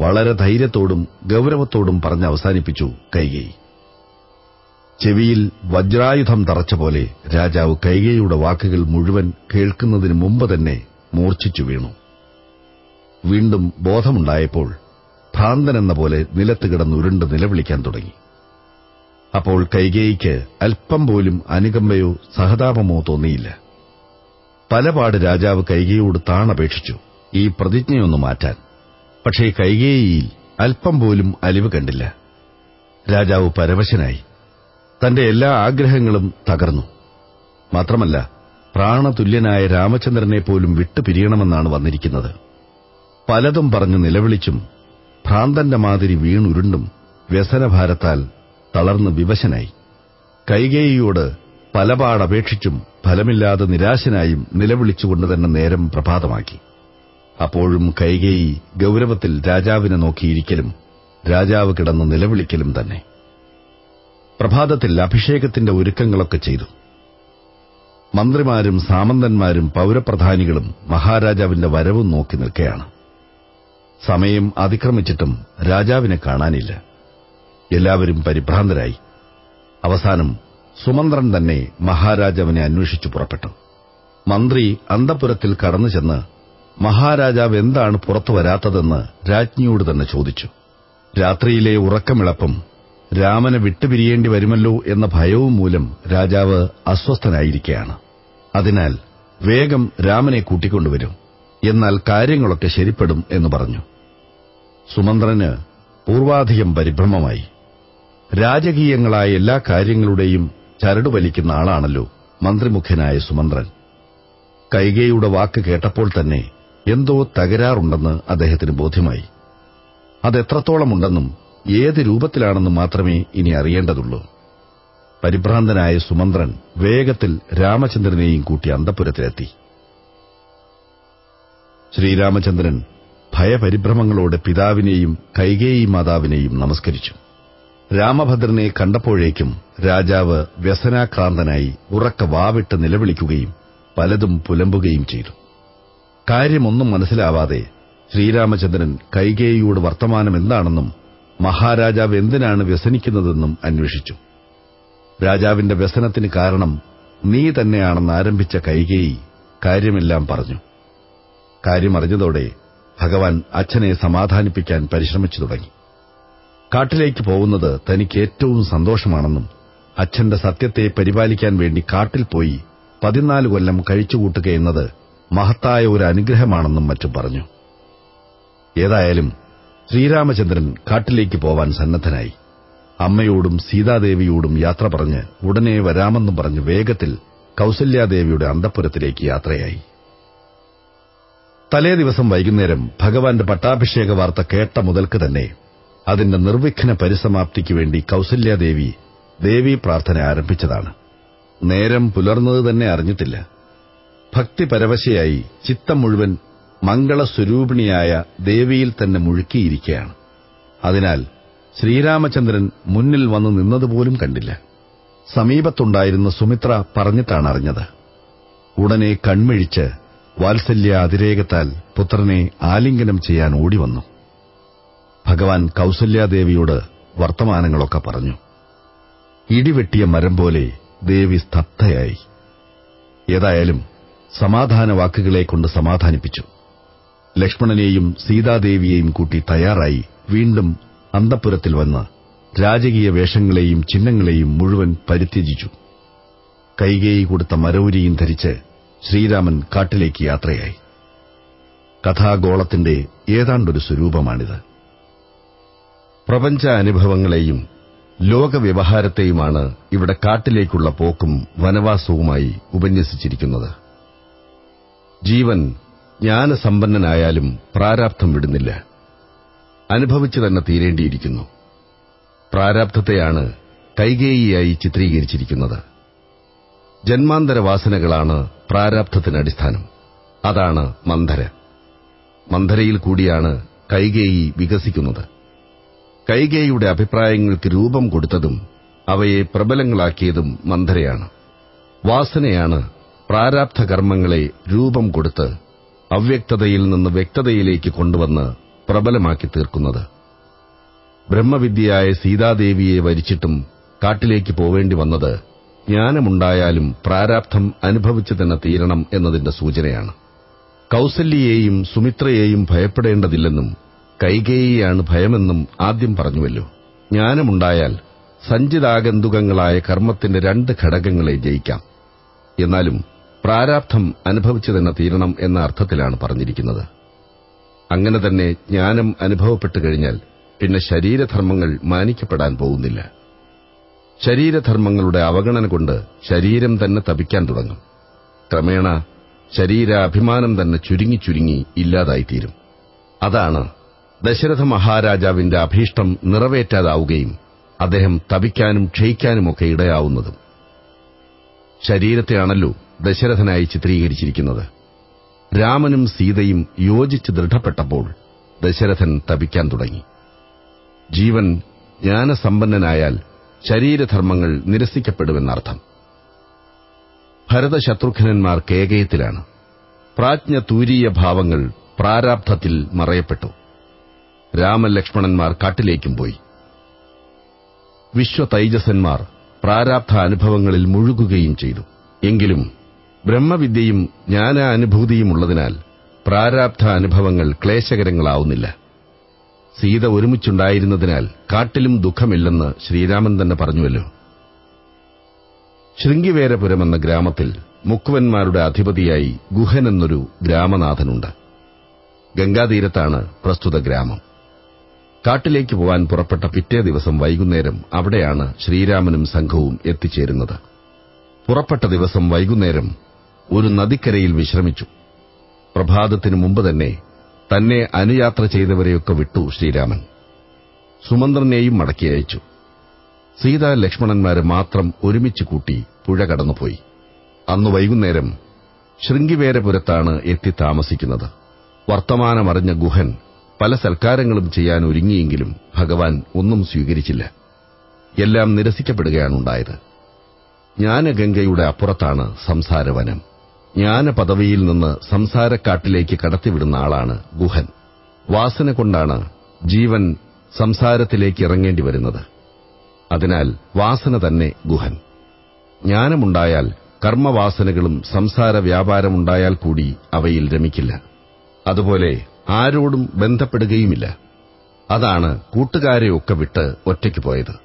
വളരെ ധൈര്യത്തോടും ഗൗരവത്തോടും പറഞ്ഞ് അവസാനിപ്പിച്ചു കൈകൈ. ചെവിയിൽ വജ്രായുധം തറച്ച പോലെ രാജാവ് കൈകേയിയുടെ വാക്കുകൾ മുഴുവൻ കേൾക്കുന്നതിന് മുമ്പ് തന്നെ മൂർച്ഛിച്ചു വീണു. വീണ്ടും ബോധമുണ്ടായപ്പോൾ ഭ്രാന്തനെന്ന പോലെ നിലത്ത് കിടന്നുരുണ്ട് നിലവിളിക്കാൻ തുടങ്ങി. അപ്പോൾ കൈകേയിക്ക് അല്പം പോലും അനുകമ്പയോ സഹതാപമോ തോന്നിയില്ല. പലപാട് രാജാവ് കൈകേയോട് താണപേക്ഷിച്ചു ഈ പ്രതിജ്ഞയൊന്നു മാറ്റാൻ. പക്ഷേ കൈകേയിൽ അല്പം പോലും അലിവ് കണ്ടില്ല. രാജാവ് പരവശനായി. തന്റെ എല്ലാ ആഗ്രഹങ്ങളും തകർന്നു. മാത്രമല്ല പ്രാണതുല്യനായ രാമചന്ദ്രനെ പോലും വിട്ടുപിരിയണമെന്നാണ് വന്നിരിക്കുന്നത്. പലതും പറഞ്ഞു നിലവിളിച്ചും ഭ്രാന്തന്റെ മാതിരി വീണുരുണ്ടും വ്യസനഭാരത്താൽ തളർന്ന് വിവശനായി. കൈകേയിയോട് പലപാടപേക്ഷിച്ചും ഫലമില്ലാതെ നിരാശനായും നിലവിളിച്ചുകൊണ്ട് തന്നെ നേരം പ്രഭാതമാക്കി. അപ്പോഴും കൈകേയി ഗൌരവത്തിൽ രാജാവിനെ നോക്കിയിരിക്കലും രാജാവ് കിടന്ന് നിലവിളിക്കലും തന്നെ. പ്രഭാതത്തിൽ അഭിഷേകത്തിന്റെ ഒരുക്കങ്ങളൊക്കെ ചെയ്തു. മന്ത്രിമാരും സാമന്തന്മാരും പൌരപ്രധാനികളും മഹാരാജാവിന്റെ വരവും നോക്കി നിൽക്കുകയാണ് സമയം അതിക്രമിച്ചിട്ടും രാജാവിനെ കാണാനില്ല. എല്ലാവരും പരിഭ്രാന്തരായി. അവസാനം സുമന്ത്രൻ തന്നെ മഹാരാജാവിനെ അന്വേഷിച്ചു പുറപ്പെട്ടു. മന്ത്രി അന്തപുരത്തിൽ കടന്നു ചെന്ന് മഹാരാജാവ് എന്താണ് പുറത്തു വരാത്തതെന്ന് രാജ്ഞിയോട് തന്നെ ചോദിച്ചു. രാത്രിയിലെ ഉറക്കമിളപ്പം രാമനെ വിട്ടുപിരിയേണ്ടി വരുമല്ലോ എന്ന ഭയവും മൂലം രാജാവ് അസ്വസ്ഥനായിരിക്കുകയാണ് അതിനാൽ വേഗം രാമനെ കൂട്ടിക്കൊണ്ടുവരും. എന്നാൽ കാര്യങ്ങളൊക്കെ ശരിപ്പെടും എന്ന് പറഞ്ഞു. സുമന്ത്രന് പൂർവാധികം പരിഭ്രമമായി. രാജകീയങ്ങളായ എല്ലാ കാര്യങ്ങളുടെയും ചരടുവലിക്കുന്ന ആളാണല്ലോ മന്ത്രിമുഖ്യനായ സുമന്ത്രൻ. കൈകേയുടെ വാക്ക് കേട്ടപ്പോൾ തന്നെ എന്തോ തകരാറുണ്ടെന്ന് അദ്ദേഹത്തിന് ബോധ്യമായി. അതെത്രത്തോളമുണ്ടെന്നും ഏത് രൂപത്തിലാണെന്നും മാത്രമേ ഇനി അറിയേണ്ടതുള്ളൂ. പരിഭ്രാന്തനായ സുമന്ത്രൻ വേഗത്തിൽ രാമചന്ദ്രനെയും കൂട്ടി അന്തപുരത്തിലെത്തി. ശ്രീരാമചന്ദ്രൻ ഭയപരിഭ്രമങ്ങളോടെ പിതാവിനെയും കൈകേയി മാതാവിനെയും നമസ്കരിച്ചു. രാമഭദ്രനെ കണ്ടപ്പോഴേക്കും രാജാവ് വ്യസനാക്രാന്തനായി ഉറക്ക വാവിട്ട് നിലവിളിക്കുകയും പലതും പുലമ്പുകയും ചെയ്തു. കാര്യമൊന്നും മനസ്സിലാവാതെ ശ്രീരാമചന്ദ്രൻ കൈകേയിയോട് വർത്തമാനം എന്താണെന്നും മഹാരാജാവ് എന്തിനാണ് വ്യസനിക്കുന്നതെന്നും അന്വേഷിച്ചു. രാജാവിന്റെ വ്യസനത്തിന് കാരണം നീ തന്നെയാണെന്ന് ആരംഭിച്ച കൈകേയി കാര്യമെല്ലാം പറഞ്ഞു. കാര്യമറിഞ്ഞതോടെ ഭഗവാൻ അച്ഛനെ സമാധാനിപ്പിക്കാൻ പരിശ്രമിച്ചു തുടങ്ങി. കാട്ടിലേക്ക് പോകുന്നത് തനിക്ക് ഏറ്റവും സന്തോഷമാണെന്നും അച്ഛന്റെ സത്യത്തെ പരിപാലിക്കാൻ വേണ്ടി കാട്ടിൽ പോയി പതിനാല് കൊല്ലം കഴിച്ചുകൂട്ടുകയെന്നത് മഹത്തായ ഒരു അനുഗ്രഹമാണെന്നും മറ്റും പറഞ്ഞു. ഏതായാലും ശ്രീരാമചന്ദ്രൻ കാട്ടിലേക്ക് പോവാൻ സന്നദ്ധനായി. അമ്മയോടും സീതാദേവിയോടും യാത്ര പറഞ്ഞ് ഉടനെ വരാമെന്നും പറഞ്ഞ് വേഗത്തിൽ കൌസല്യാദേവിയുടെ അന്തപ്പുരത്തിലേക്ക് യാത്രയായി. തലേ ദിവസം വൈകുന്നേരം ഭഗവാന്റെ പട്ടാഭിഷേക വാർത്ത കേട്ട മുതൽക്ക് തന്നെ അതിന്റെ നിർവിഘ്ന പരിസമാപ്തിക്ക് വേണ്ടി കൌസല്യാദേവി ദേവീ പ്രാർത്ഥന ആരംഭിച്ചതാണ്. നേരം പുലർന്നത് തന്നെ അറിഞ്ഞിട്ടില്ല. ഭക്തിപരവശയായി ചിത്തം മുഴുവൻ മംഗളസ്വരൂപിണിയായ ദേവിയിൽ തന്നെ മുഴുക്കിയിരിക്കുകയാണ് അതിനാൽ ശ്രീരാമചന്ദ്രൻ മുന്നിൽ വന്നു നിന്നതുപോലും കണ്ടില്ല. സമീപത്തുണ്ടായിരുന്ന സുമിത്ര പറഞ്ഞിട്ടാണ് അറിഞ്ഞത്. ഉടനെ കൺമിഴിച്ച് വാത്സല്യ അതിരേകത്താൽ പുത്രനെ ആലിംഗനം ചെയ്യാൻ ഓടിവന്നു. ഭഗവാൻ കൗസല്യാദേവിയോട് വർത്തമാനങ്ങളൊക്കെ പറഞ്ഞു. ഇടിവെട്ടിയ മരം പോലെ ദേവി സ്തബ്ധയായി. ഏതായാലും സമാധാന വാക്കുകളെ കൊണ്ട് സമാധാനിപ്പിച്ചു. ലക്ഷ്മണനെയും സീതാദേവിയെയും കൂട്ടി തയ്യാറായി വീണ്ടും അന്തപ്പുരത്തിൽ വന്ന് രാജകീയ വേഷങ്ങളെയും ചിഹ്നങ്ങളെയും മുഴുവൻ പരിത്യജിച്ചു. കൈകേയി കൊടുത്ത മരവുരിയും ധരിച്ച് ശ്രീരാമൻ കാട്ടിലേക്ക് യാത്രയായി. കഥാഗോളത്തിന്റെ ഏതാണ്ടൊരു സ്വരൂപമാണിത്. പ്രപഞ്ച അനുഭവങ്ങളെയും ലോകവ്യവഹാരത്തെയുമാണ് ഇവിടെ കാട്ടിലേക്കുള്ള പോക്കും വനവാസവുമായി ഉപന്യസിച്ചിരിക്കുന്നത്. ജീവൻ ജ്ഞാനസമ്പന്നനായാലും പ്രാരാബ്ധം വിടുന്നില്ല. അനുഭവിച്ചു തന്നെ തീരേണ്ടിയിരിക്കുന്നു. പ്രാരാബ്ധത്തെയാണ് കൈകേയിയായി ചിത്രീകരിച്ചിരിക്കുന്നത്. ജന്മാന്തര വാസനകളാണ് പ്രാരാബ്ധത്തിന് അടിസ്ഥാനം. അതാണ് മന്ധര. മന്ധരയിൽ കൂടിയാണ് കൈകേയി വികസിക്കുന്നത്. കൈകേയിയുടെ അഭിപ്രായങ്ങൾക്ക് രൂപം കൊടുത്തതും അവയെ പ്രബലങ്ങളാക്കിയതും മന്ധരയാണ്. വാസനയാണ് പ്രാരാബ്ധ കർമ്മങ്ങളെ രൂപം കൊടുത്ത് അവ്യക്തതയിൽ നിന്ന് വ്യക്തതയിലേക്ക് കൊണ്ടുവന്ന് പ്രബലമാക്കി തീർക്കുന്നത്. ബ്രഹ്മവിദ്യയായ സീതാദേവിയെ വരിച്ചിട്ടും കാട്ടിലേക്ക് പോവേണ്ടി വന്നത് ജ്ഞാനമുണ്ടായാലും പ്രാരാബ്ധം അനുഭവിച്ചു തന്നെ തീരണം എന്നതിന്റെ സൂചനയാണ്. കൗസല്യയെയും സുമിത്രയെയും ഭയപ്പെടേണ്ടതില്ലെന്നും കൈകേയിയാണ് ഭയമെന്നും ആദ്യം പറഞ്ഞുവല്ലോ. ജ്ഞാനമുണ്ടായാൽ സഞ്ചിതാഗന്തുകങ്ങളായ കർമ്മത്തിന്റെ രണ്ട് ഘടകങ്ങളെ ജയിക്കാം. എന്നാലും പ്രാരാബ്ധം അനുഭവിച്ചു തന്നെ തീരണം എന്ന അർത്ഥത്തിലാണ് പറഞ്ഞിരിക്കുന്നത്. അങ്ങനെ തന്നെ ജ്ഞാനം അനുഭവപ്പെട്ടു കഴിഞ്ഞാൽ പിന്നെ ശരീരധർമ്മങ്ങൾ മാനിക്കപ്പെടാൻ പോകുന്നില്ല. ശരീരധർമ്മങ്ങളുടെ അവഗണന കൊണ്ട് ശരീരം തന്നെ തപിക്കാൻ തുടങ്ങും. ക്രമേണ ശരീരാഭിമാനം തന്നെ ചുരുങ്ങി ചുരുങ്ങി ഇല്ലാതായിത്തീരും. അതാണ് ദശരഥ മഹാരാജാവിന്റെ അഭീഷ്ടം നിറവേറ്റാതാവുകയും അദ്ദേഹം തപിക്കാനും ക്ഷയിക്കാനുമൊക്കെ ഇടയാവുന്നതും. ശരീരത്തെയാണല്ലോ ദശരഥനായി ചിത്രീകരിച്ചിരിക്കുന്നത്. രാമനും സീതയും യോജിച്ച് ദൃഢപ്പെട്ടപ്പോൾ ദശരഥൻ തപിക്കാൻ തുടങ്ങി. ജീവൻ ജ്ഞാനസമ്പന്നനായാൽ ശരീരധർമ്മങ്ങൾ നിരസിക്കപ്പെടുമെന്നർത്ഥം. ഭരതശത്രുഘ്നന്മാർ കേകയത്തിലാണ് പ്രാജ്ഞ തൂരീയ ഭാവങ്ങൾ പ്രാരാബ്ധത്തിൽ മറയപ്പെട്ടു. രാമലക്ഷ്മണന്മാർ കാട്ടിലേക്കും പോയി. വിശ്വതൈജസന്മാർ പ്രാരാബ്ധ അനുഭവങ്ങളിൽ മുഴുകുകയും ചെയ്തു. എങ്കിലും ബ്രഹ്മവിദ്യയും ജ്ഞാനാനുഭൂതിയുമുള്ളതിനാൽ പ്രാരാബ്ധ അനുഭവങ്ങൾ ക്ലേശകരങ്ങളാവുന്നില്ല. സീത ഒരുമിച്ചുണ്ടായിരുന്നതിനാൽ കാട്ടിലും ദുഃഖമില്ലെന്ന് ശ്രീരാമൻ തന്നെ പറഞ്ഞുവല്ലോ. ശൃംഗിവേരപുരം എന്ന ഗ്രാമത്തിൽ മുക്കുവന്മാരുടെ അധിപതിയായി ഗുഹൻ എന്നൊരു ഗ്രാമനാഥനുണ്ട്. ഗംഗാതീരത്താണ് പ്രസ്തുത ഗ്രാമം. കാട്ടിലേക്ക് പോവാൻ പുറപ്പെട്ട പിറ്റേ ദിവസം വൈകുന്നേരം അവിടെയാണ് ശ്രീരാമനും സംഘവും എത്തിച്ചേരുന്നത്. പുറപ്പെട്ട ദിവസം വൈകുന്നേരം ഒരു നദിക്കരയിൽ വിശ്രമിച്ചു. പ്രഭാതത്തിനു മുമ്പ് തന്നെ തന്നെ അനുയാത്ര ചെയ്തവരെയൊക്കെ വിട്ടു ശ്രീരാമൻ. സുമന്ത്രനെയും മടക്കി അയച്ചു. സീതാ ലക്ഷ്മണന്മാരെ മാത്രം ഒരുമിച്ച് കൂട്ടി പുഴ കടന്നുപോയി. അന്ന് വൈകുന്നേരം ശൃംഗിവേരപുരത്താണ് എത്തി താമസിക്കുന്നത്. വർത്തമാനമറിഞ്ഞ ഗുഹൻ പല സൽക്കാരങ്ങളും ചെയ്യാൻ ഒരുങ്ങിയെങ്കിലും ഭഗവാൻ ഒന്നും സ്വീകരിച്ചില്ല. എല്ലാം നിരസിക്കപ്പെടുകയാണുണ്ടായത്. ജ്ഞാനഗംഗയുടെ അപ്പുറത്താണ് സംസാരവനം. ജ്ഞാനപദവിയിൽ നിന്ന് സംസാരക്കാട്ടിലേക്ക് കടത്തിവിടുന്ന ആളാണ് ഗുഹൻ. വാസന കൊണ്ടാണ് ജീവൻ സംസാരത്തിലേക്ക് ഇറങ്ങേണ്ടി വരുന്നത്. അതിനാൽ വാസന തന്നെ ഗുഹൻ. ജ്ഞാനമുണ്ടായാൽ കർമ്മവാസനകളും സംസാര വ്യാപാരമുണ്ടായാൽ കൂടി അവയിൽ രമിക്കില്ല. അതുപോലെ ആരോടും ബന്ധപ്പെടുകയുമില്ല. അതാണ് കൂട്ടുകാരെയൊക്കെ വിട്ട് ഒറ്റയ്ക്ക് പോയത്.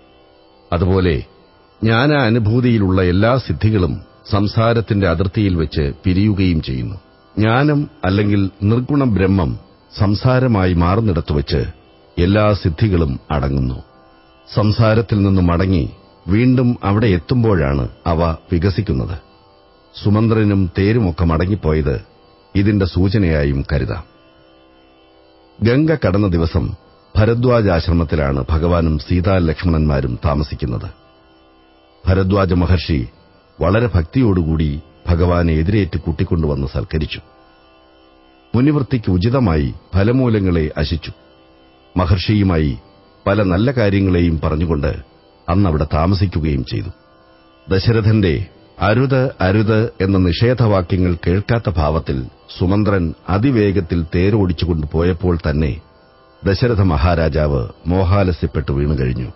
അതുപോലെ ജ്ഞാനാനുഭൂതിയിലുള്ള എല്ലാ സിദ്ധികളും സംസാരത്തിന്റെ അതിർത്തിയിൽ വെച്ച് പിരിയുകയും ചെയ്യുന്നു. ജ്ഞാനം അല്ലെങ്കിൽ നിർഗുണ ബ്രഹ്മം സംസാരമായി മാറുന്നിടത്ത് എല്ലാ സിദ്ധികളും അടങ്ങുന്നു. സംസാരത്തിൽ നിന്ന് മടങ്ങി വീണ്ടും അവിടെ എത്തുമ്പോഴാണ് അവ വികസിക്കുന്നത്. സുമന്ത്രനും തേരുമൊക്കെ മടങ്ങിപ്പോയത് ഇതിന്റെ സൂചനയായും കരുതാം. ഗംഗ കടന്ന ദിവസം ഭരദ്വാജാശ്രമത്തിലാണ് ഭഗവാനും സീതാ ലക്ഷ്മണന്മാരും താമസിക്കുന്നത്. ഭരദ്വാജ മഹർഷി വളരെ ഭക്തിയോടുകൂടി ഭഗവാനെ എതിരേറ്റ് കൂട്ടിക്കൊണ്ടുവന്ന് സൽക്കരിച്ചു. മുനിവൃത്തിക്ക് ഉചിതമായി ഫലമൂലങ്ങളെ അശിച്ചു. മഹർഷിയുമായി പല നല്ല കാര്യങ്ങളെയും പറഞ്ഞുകൊണ്ട് അന്നവിടെ താമസിക്കുകയും ചെയ്തു. ദശരഥന്റെ അരുത് അരുത് എന്ന നിഷേധവാക്യങ്ങൾ കേൾക്കാത്ത ഭാവത്തിൽ സുമന്ത്രൻ അതിവേഗത്തിൽ തേരോടിച്ചുകൊണ്ട് പോയപ്പോൾ തന്നെ ദശരഥ മഹാരാജാവ് മോഹാലസ്യപ്പെട്ടു വീണുകഴിഞ്ഞു.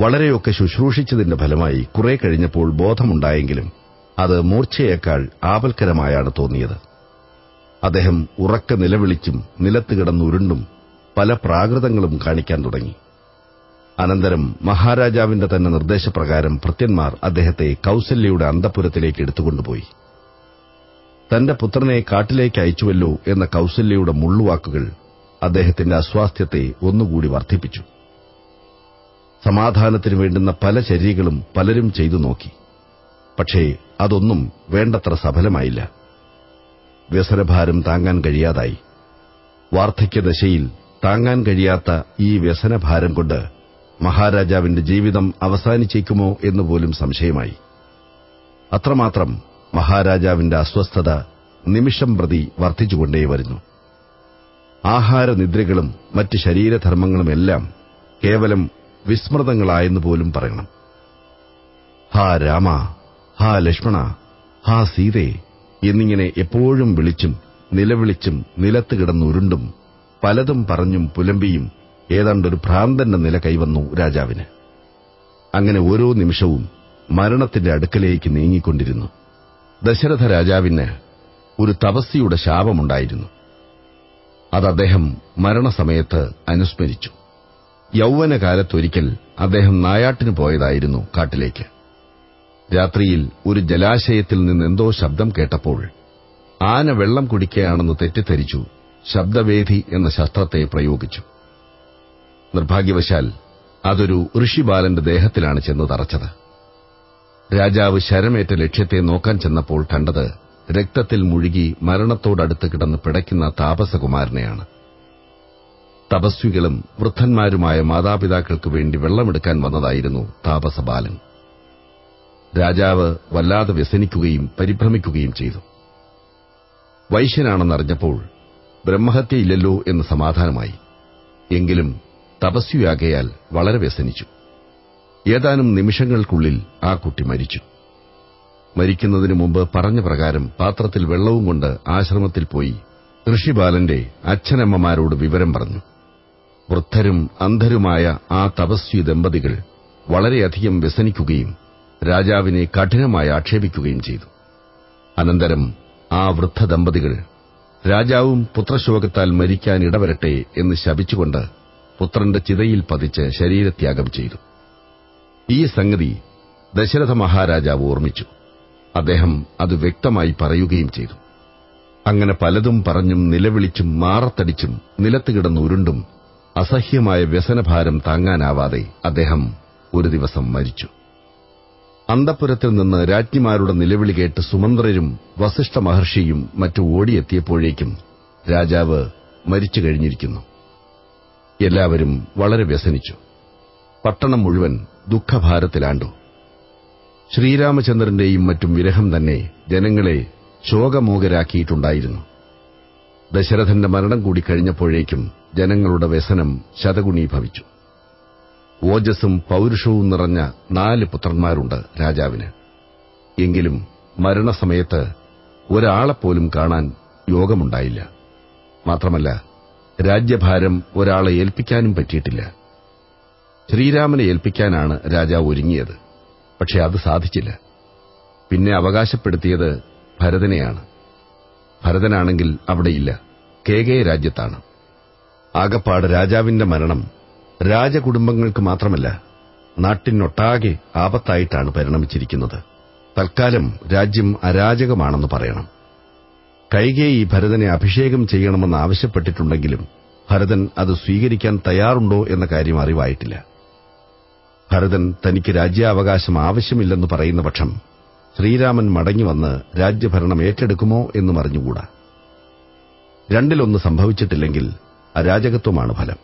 വളരെയൊക്കെ ശുശ്രൂഷിച്ചതിന്റെ ഫലമായി കുറെ കഴിഞ്ഞപ്പോൾ ബോധമുണ്ടായെങ്കിലും അത് മൂർച്ചയേക്കാൾ ആപൽക്കരമായാണ് തോന്നിയത്. അദ്ദേഹം ഉറക്ക നിലവിളിച്ചും നിലത്ത് കിടന്നുരുണ്ടും പല പ്രാകൃതങ്ങളും കാണിക്കാൻ തുടങ്ങി. അനന്തരം മഹാരാജാവിന്റെ തന്നെ നിർദ്ദേശപ്രകാരം ഭൃത്യന്മാർ അദ്ദേഹത്തെ കൌസല്യയുടെ അന്തപുരത്തിലേക്ക് എടുത്തുകൊണ്ടുപോയി. തന്റെ പുത്രനെ കാട്ടിലേക്ക് അയച്ചുവല്ലോ എന്ന കൌസല്യയുടെ മുള്ളുവാക്കുകൾ അദ്ദേഹത്തിന്റെ അസ്വാസ്ഥ്യത്തെ ഒന്നുകൂടി വർദ്ധിപ്പിച്ചു. സമാധാനത്തിന് വേണ്ടുന്ന പല ചര്യകളും പലരും ചെയ്തു നോക്കി. പക്ഷേ അതൊന്നും വേണ്ടത്ര സഫലമായില്ല. വ്യസനഭാരം താങ്ങാൻ കഴിയാതായി. വാർദ്ധക്യദശയിൽ താങ്ങാൻ കഴിയാത്ത ഈ വ്യസനഭാരം കൊണ്ട് മഹാരാജാവിന്റെ ജീവിതം അവസാനിച്ചേക്കുമോ എന്നുപോലും സംശയമായി. അത്രമാത്രം മഹാരാജാവിന്റെ അസ്വസ്ഥത നിമിഷം പ്രതി വർദ്ധിച്ചുകൊണ്ടേ വരുന്നു. ആഹാരനിദ്രകളും മറ്റ് ശരീരധർമ്മങ്ങളുമെല്ലാം കേവലം വിസ്മൃതങ്ങളായെന്ന് പോലും പറയണം. ഹാ രാമ ഹാ ലക്ഷ്മണ ഹാ സീതേ എന്നിങ്ങനെ എപ്പോഴും വിളിച്ചും നിലവിളിച്ചും നിലത്ത് കിടന്നുരുണ്ടും പലതും പറഞ്ഞും പുലമ്പിയും ഏതാണ്ടൊരു ഭ്രാന്തന്റെ നില കൈവന്നു രാജാവിന്. അങ്ങനെ ഓരോ നിമിഷവും മരണത്തിന്റെ അടുക്കലേക്ക് നീങ്ങിക്കൊണ്ടിരുന്നു. ദശരഥ രാജാവിന് ഒരു തപസ്സിയുടെ ശാപമുണ്ടായിരുന്നു. അത് അദ്ദേഹം മരണസമയത്ത് അനുസ്മരിച്ചു. യൗവനകാലത്തൊരിക്കൽ അദ്ദേഹം നായാട്ടിന് പോയതായിരുന്നു കാട്ടിലേക്ക്. രാത്രിയിൽ ഒരു ജലാശയത്തിൽ നിന്നെന്തോ ശബ്ദം കേട്ടപ്പോൾ ആന വെള്ളം കുടിക്കുകയാണെന്ന് തെറ്റിദ്ധരിച്ചു ശബ്ദവേധി എന്ന ശസ്ത്രത്തെ പ്രയോഗിച്ചു. നിർഭാഗ്യവശാൽ അതൊരു ഋഷിബാലന്റെ ദേഹത്തിലാണ് ചെന്ന് തറച്ചത്. രാജാവ് ശരമേറ്റ ലക്ഷ്യത്തെ നോക്കാൻ ചെന്നപ്പോൾ കണ്ടത് രക്തത്തിൽ മുഴുകി മരണത്തോടടുത്ത് കിടന്ന് പിടയ്ക്കുന്ന താപസകുമാരനെയാണ്. തപസ്വികളും വൃദ്ധന്മാരുമായ മാതാപിതാക്കൾക്ക് വേണ്ടി വെള്ളമെടുക്കാൻ വന്നതായിരുന്നു താപസബാലൻ. രാജാവ് വല്ലാതെ വ്യസനിക്കുകയും പരിഭ്രമിക്കുകയും ചെയ്തു. വൈശ്യനാണെന്നറിഞ്ഞപ്പോൾ ബ്രഹ്മഹത്യയില്ലല്ലോ എന്ന് സമാധാനമായി. എങ്കിലും തപസ്വിയാകയാൽ വളരെ വ്യസനിച്ചു. ഏതാനും നിമിഷങ്ങൾക്കുള്ളിൽ ആ കുട്ടി മരിച്ചു. മരിക്കുന്നതിനു മുമ്പ് പറഞ്ഞ പ്രകാരം പാത്രത്തിൽ വെള്ളവും കൊണ്ട് ആശ്രമത്തിൽ പോയി ഋഷിബാലന്റെ അച്ഛനമ്മമാരോട് വിവരം പറഞ്ഞു. വൃദ്ധരും അന്ധരുമായ ആ തപസ്വി ദമ്പതികൾ വളരെയധികം വ്യസനിക്കുകയും രാജാവിനെ കഠിനമായി ആക്ഷേപിക്കുകയും ചെയ്തു. അനന്തരം ആ വൃദ്ധ ദമ്പതികൾ രാജാവും പുത്രശോകത്താൽ മരിക്കാൻ ഇടവരട്ടെ എന്ന് ശപിച്ചുകൊണ്ട് പുത്രന്റെ ചിതയിൽ പതിച്ച് ശരീരത്യാഗം ചെയ്തു. ഈ സംഗതി ദശരഥ മഹാരാജാവ് ഓർമ്മിച്ചു. അദ്ദേഹം അത് വ്യക്തമായി പറയുകയും ചെയ്തു. അങ്ങനെ പലതും പറഞ്ഞും നിലവിളിച്ചും മാറത്തടിച്ചും നിലത്ത് കിടന്ന് ഉരുണ്ടും അസഹ്യമായ വ്യസനഭാരം താങ്ങാനാവാതെ അദ്ദേഹം ഒരു ദിവസം മരിച്ചു. അന്തപുരത്തിൽ നിന്ന് രാജ്ഞിമാരുടെ നിലവിളി കേട്ട് സുമന്ത്രരും വസിഷ്ഠ മഹർഷിയും മറ്റു ഓടിയെത്തിയപ്പോഴേക്കും രാജാവ് മരിച്ചു കഴിഞ്ഞിരിക്കുന്നു. എല്ലാവരും വളരെ വ്യസനിച്ചു. പട്ടണം മുഴുവൻ ദുഃഖഭാരത്തിലാണ്ടു. ശ്രീരാമചന്ദ്രന്റെയും മറ്റും വിരഹം തന്നെ ജനങ്ങളെ ശോകമോകരാക്കിയിട്ടുണ്ടായിരുന്നു ദശരഥന്റെ മരണം കൂടി കഴിഞ്ഞപ്പോഴേക്കും ജനങ്ങളുടെ വ്യസനം ശതഗുണീഭവിച്ചു ഓജസ്സും പൗരുഷവും നിറഞ്ഞ നാല് പുത്രന്മാരുണ്ട് രാജാവിന്. എങ്കിലും മരണസമയത്ത് ഒരാളെപ്പോലും കാണാൻ യോഗമുണ്ടായില്ല. മാത്രമല്ല രാജ്യഭാരം ഒരാളെ ഏൽപ്പിക്കാനും പറ്റിയിട്ടില്ല. ശ്രീരാമനെ ഏൽപ്പിക്കാനാണ് രാജാവ് ഒരുങ്ങിയത്. പക്ഷെ അത് സാധിച്ചില്ല. പിന്നെ അവകാശപ്പെടുത്തിയത് ഭരതനെയാണ്. ഭരതനാണെങ്കിൽ അവിടെയില്ല. കേകേ രാജ്യത്താണ്. ആകപ്പാട് രാജാവിന്റെ മരണം രാജകുടുംബങ്ങൾക്ക് മാത്രമല്ല നാട്ടിനൊട്ടാകെ ആപത്തായിട്ടാണ് പരിണമിച്ചിരിക്കുന്നത്. തൽക്കാലം രാജ്യം അരാജകമാണെന്ന് പറയണം. ഈ ഭരതനെ അഭിഷേകം ചെയ്യണമെന്ന് ആവശ്യപ്പെട്ടിട്ടുണ്ടെങ്കിലും ഭരതൻ അത് സ്വീകരിക്കാൻ തയ്യാറുണ്ടോ എന്ന കാര്യം അറിവായിട്ടില്ല. ഭരതൻ തനിക്ക് രാജ്യാവകാശം ആവശ്യമില്ലെന്ന് പറയുന്ന പക്ഷം ശ്രീരാമൻ മടങ്ങിവന്ന് രാജ്യഭരണം ഏറ്റെടുക്കുമോ എന്നും അറിഞ്ഞുകൂടാ. രണ്ടിലൊന്ന് സംഭവിച്ചിട്ടില്ലെങ്കിൽ അരാജകത്വമാണ് ഫലം.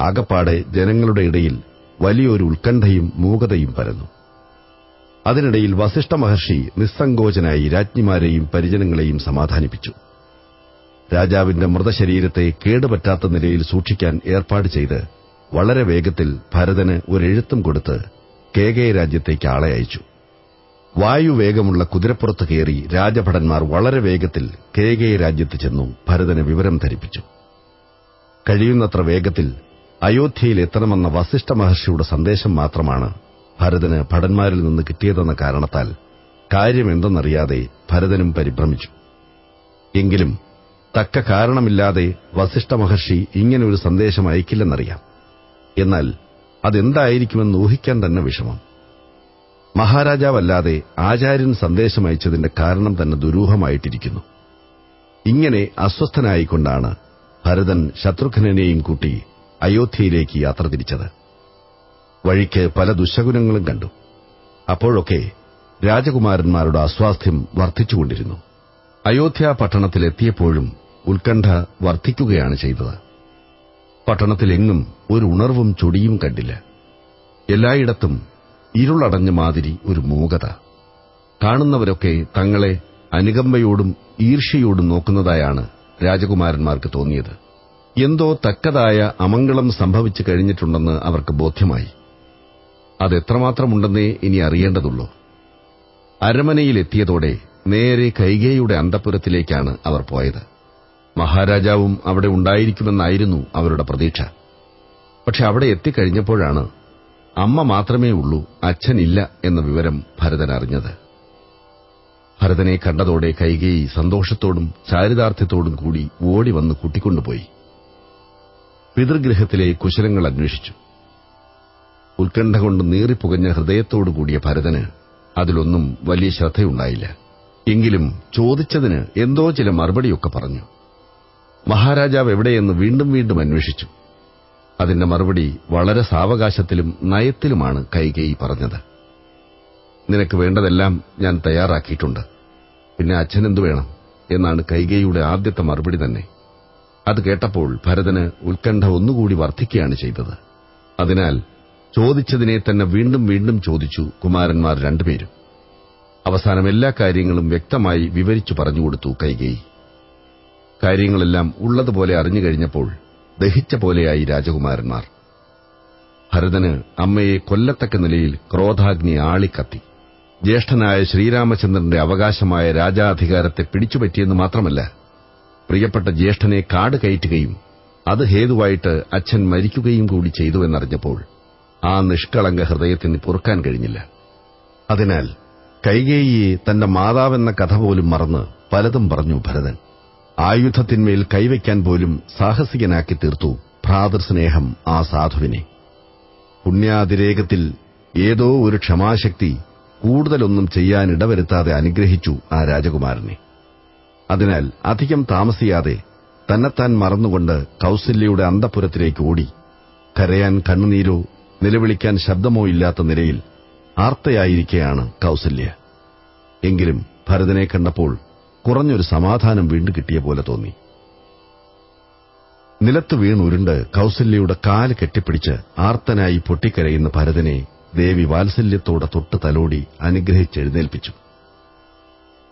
ആകപ്പാടെ ജനങ്ങളുടെ ഇടയിൽ വലിയൊരു ഉത്കണ്ഠയും മൂകതയും പരന്നു. അതിനിടയിൽ വസിഷ്ഠ മഹർഷി നിസ്സങ്കോചനായി രാജ്ഞിമാരെയും പരിജനങ്ങളെയും സമാധാനിപ്പിച്ചു. രാജാവിന്റെ മൃതശരീരത്തെ കേടുപറ്റാത്ത നിലയിൽ സൂക്ഷിക്കാൻ ഏർപ്പാട് ചെയ്ത് വളരെ വേഗത്തിൽ ഭരതന് ഒരെഴുത്തും കൊടുത്ത് കേകയ രാജ്യത്തേക്ക് ആളെ അയച്ചു. വായുവേഗമുള്ള കുതിരപ്പുറത്ത് കയറി രാജഭടന്മാർ വളരെ വേഗത്തിൽ കേകയ രാജ്യത്ത് ചെന്നു ഭരതന് വിവരം ധരിപ്പിച്ചു. കഴിയുന്നത്ര വേഗത്തിൽ അയോധ്യയിൽ എത്തണമെന്ന വസിഷ്ഠ മഹർഷിയുടെ സന്ദേശം മാത്രമാണ് ഭരതന് ഭടന്മാരിൽ നിന്ന് കിട്ടിയതെന്ന കാരണത്താൽ കാര്യമെന്തെന്നറിയാതെ ഭരതനും പരിഭ്രമിച്ചു. എങ്കിലും തക്ക കാരണമില്ലാതെ വസിഷ്ഠ മഹർഷി ഇങ്ങനെ ഒരു സന്ദേശം അയക്കില്ലെന്നറിയാം. എന്നാൽ അതെന്തായിരിക്കുമെന്ന് ഊഹിക്കാൻ തന്നെ വിഷമം. മഹാരാജാവല്ലാതെ ആചാര്യൻ സന്ദേശം അയച്ചതിന്റെ കാരണം തന്നെ ദുരൂഹമായിട്ടിരിക്കുന്നു. ഇങ്ങനെ അസ്വസ്ഥനായിക്കൊണ്ടാണ് ഭരതൻ ശത്രുഘ്നെയും കൂട്ടി അയോധ്യയിലേക്ക് യാത്ര തിരിച്ചത്. വഴിക്ക് പല ദുശകുനങ്ങളും കണ്ടു. അപ്പോഴൊക്കെ രാജകുമാരന്മാരുടെ അസ്വാസ്ഥ്യം വർദ്ധിച്ചുകൊണ്ടിരുന്നു. അയോധ്യ പട്ടണത്തിലെത്തിയപ്പോഴും ഉത്കണ്ഠ വർദ്ധിക്കുകയാണ് ചെയ്തത്. പട്ടണത്തിലെങ്ങും ഒരു ഉണർവും ചൊടിയും കണ്ടില്ല. എല്ലായിടത്തും ഇരുളടഞ്ഞ മാതിരി ഒരു മൂകത. കാണുന്നവരൊക്കെ തങ്ങളെ അനുകമ്പയോടും ഈർഷ്യയോടും നോക്കുന്നതായാണ് രാജകുമാരന്മാർക്ക് തോന്നിയത്. എന്തോ തക്കതായ അമംഗളം സംഭവിച്ചു കഴിഞ്ഞിട്ടുണ്ടെന്ന് അവർക്ക് ബോധ്യമായി. അതെത്രമാത്രമുണ്ടെന്നേ ഇനി അറിയേണ്ടതുള്ളൂ. അരമനയിലെത്തിയതോടെ നേരെ കൈകേയുടെ അന്തപുരത്തിലേക്കാണ് അവർ പോയത്. മഹാരാജാവും അവിടെ ഉണ്ടായിരിക്കുമെന്നായിരുന്നു അവരുടെ പ്രതീക്ഷ. പക്ഷെ അവിടെ എത്തിക്കഴിഞ്ഞപ്പോഴാണ് അമ്മ മാത്രമേ ഉള്ളൂ അച്ഛനില്ല എന്ന വിവരം ഭരതൻ അറിഞ്ഞത് ഭരതനെ കണ്ടതോടെ കൈകേയി സന്തോഷത്തോടും ചാരിതാർത്ഥ്യത്തോടും കൂടി ഓടി വന്ന് കൂട്ടിക്കൊണ്ടുപോയി. പിതൃഗ്രഹത്തിലെ കുശലങ്ങൾ അന്വേഷിച്ചു. ഉത്കണ്ഠ കൊണ്ട് നീറിപ്പുകഞ്ഞ ഹൃദയത്തോടുകൂടിയ ഭരതന് അതിലൊന്നും വലിയ ശ്രദ്ധയുണ്ടായില്ല. എങ്കിലും ചോദിച്ചതിന് എന്തോ ചില മറുപടിയൊക്കെ പറഞ്ഞു. മഹാരാജാവ് എവിടെയെന്ന് വീണ്ടും വീണ്ടും അന്വേഷിച്ചു. അതിന്റെ മറുപടി വളരെ സാവകാശത്തിലും നയത്തിലുമാണ് കൈകേയി പറഞ്ഞത്. നിനക്ക് വേണ്ടതെല്ലാം ഞാൻ തയ്യാറാക്കിയിട്ടുണ്ട്. പിന്നെ അച്ഛൻ എന്തു വേണം? എന്നാണ് കൈകയുടെ ആദ്യത്തെ മറുപടി തന്നെ. അത് കേട്ടപ്പോൾ ഭരതന് ഉത്കണ്ഠ ഒന്നുകൂടി വർദ്ധിക്കുകയാണ് ചെയ്തത്. അതിനാൽ ചോദിച്ചതിനെ തന്നെ വീണ്ടും വീണ്ടും ചോദിച്ചു കുമാരന്മാർ രണ്ടുപേരും. അവസാനം എല്ലാ കാര്യങ്ങളും വ്യക്തമായി വിവരിച്ചു പറഞ്ഞുകൊടുത്തു കൈകേയി. കാര്യങ്ങളെല്ലാം ഉള്ളതുപോലെ അറിഞ്ഞു കഴിഞ്ഞപ്പോൾ ദഹിച്ച പോലെയായി രാജകുമാരന്മാർ. ഭരതന് അമ്മയെ കൊല്ലത്തക്ക നിലയിൽ ക്രോധാഗ്നി ആളിക്കത്തി. ജ്യേഷ്ഠനായ ശ്രീരാമചന്ദ്രന്റെ അവകാശമായ രാജാധികാരത്തെ പിടിച്ചുപറ്റിയെന്ന് മാത്രമല്ല പ്രിയപ്പെട്ട ജ്യേഷ്ഠനെ കാട് കയറ്റുകയും അത് ഹേതുവായിട്ട് അച്ഛൻ മരിക്കുകയും കൂടി ചെയ്തുവെന്നറിഞ്ഞപ്പോൾ ആ നിഷ്കളങ്ക ഹൃദയത്തിന് പൊറുക്കാൻ കഴിഞ്ഞില്ല. അതിനാൽ കൈകേയിയെ തന്റെ മാതാവെന്ന കഥ പോലും മറന്ന് പലതും പറഞ്ഞു ഭരതൻ. ആയുധത്തിന്മേൽ കൈവയ്ക്കാൻ പോലും സാഹസികനാക്കി തീർത്തു ഭ്രാതൃസ്നേഹം ആ സാധുവിനെ. പുണ്യാതിരേകത്തിൽ ഏതോ ഒരു ക്ഷമാശക്തി കൂടുതലൊന്നും ചെയ്യാനിടവരുത്താതെ അനുഗ്രഹിച്ചു ആ രാജകുമാരനെ. അതിനാൽ അധികം താമസിയാതെ തന്നെത്താൻ മറന്നുകൊണ്ട് കൗസല്യയുടെ അന്തപുരത്തിലേക്ക് ഓടി. കരയാൻ കണ്ണുനീരോ നിലവിളിക്കാൻ ശബ്ദമോ ഇല്ലാത്ത നിലയിൽ ആർത്തയായിരിക്കെയാണ് കൗസല്യ. എങ്കിലും ഭരതനെ കണ്ടപ്പോൾ കുറഞ്ഞൊരു സമാധാനം വീണ്ടു കിട്ടിയ പോലെ തോന്നി. നിലത്ത് വീണുരുണ്ട് കൗസല്യയുടെ കാൽ കെട്ടിപ്പിടിച്ച് ആർത്തനായി പൊട്ടിക്കരയുന്ന ഭരതനെ ദേവി വാത്സല്യത്തോടെ തൊട്ട് തലോടി അനുഗ്രഹിച്ചെഴുന്നേൽപ്പിച്ചു.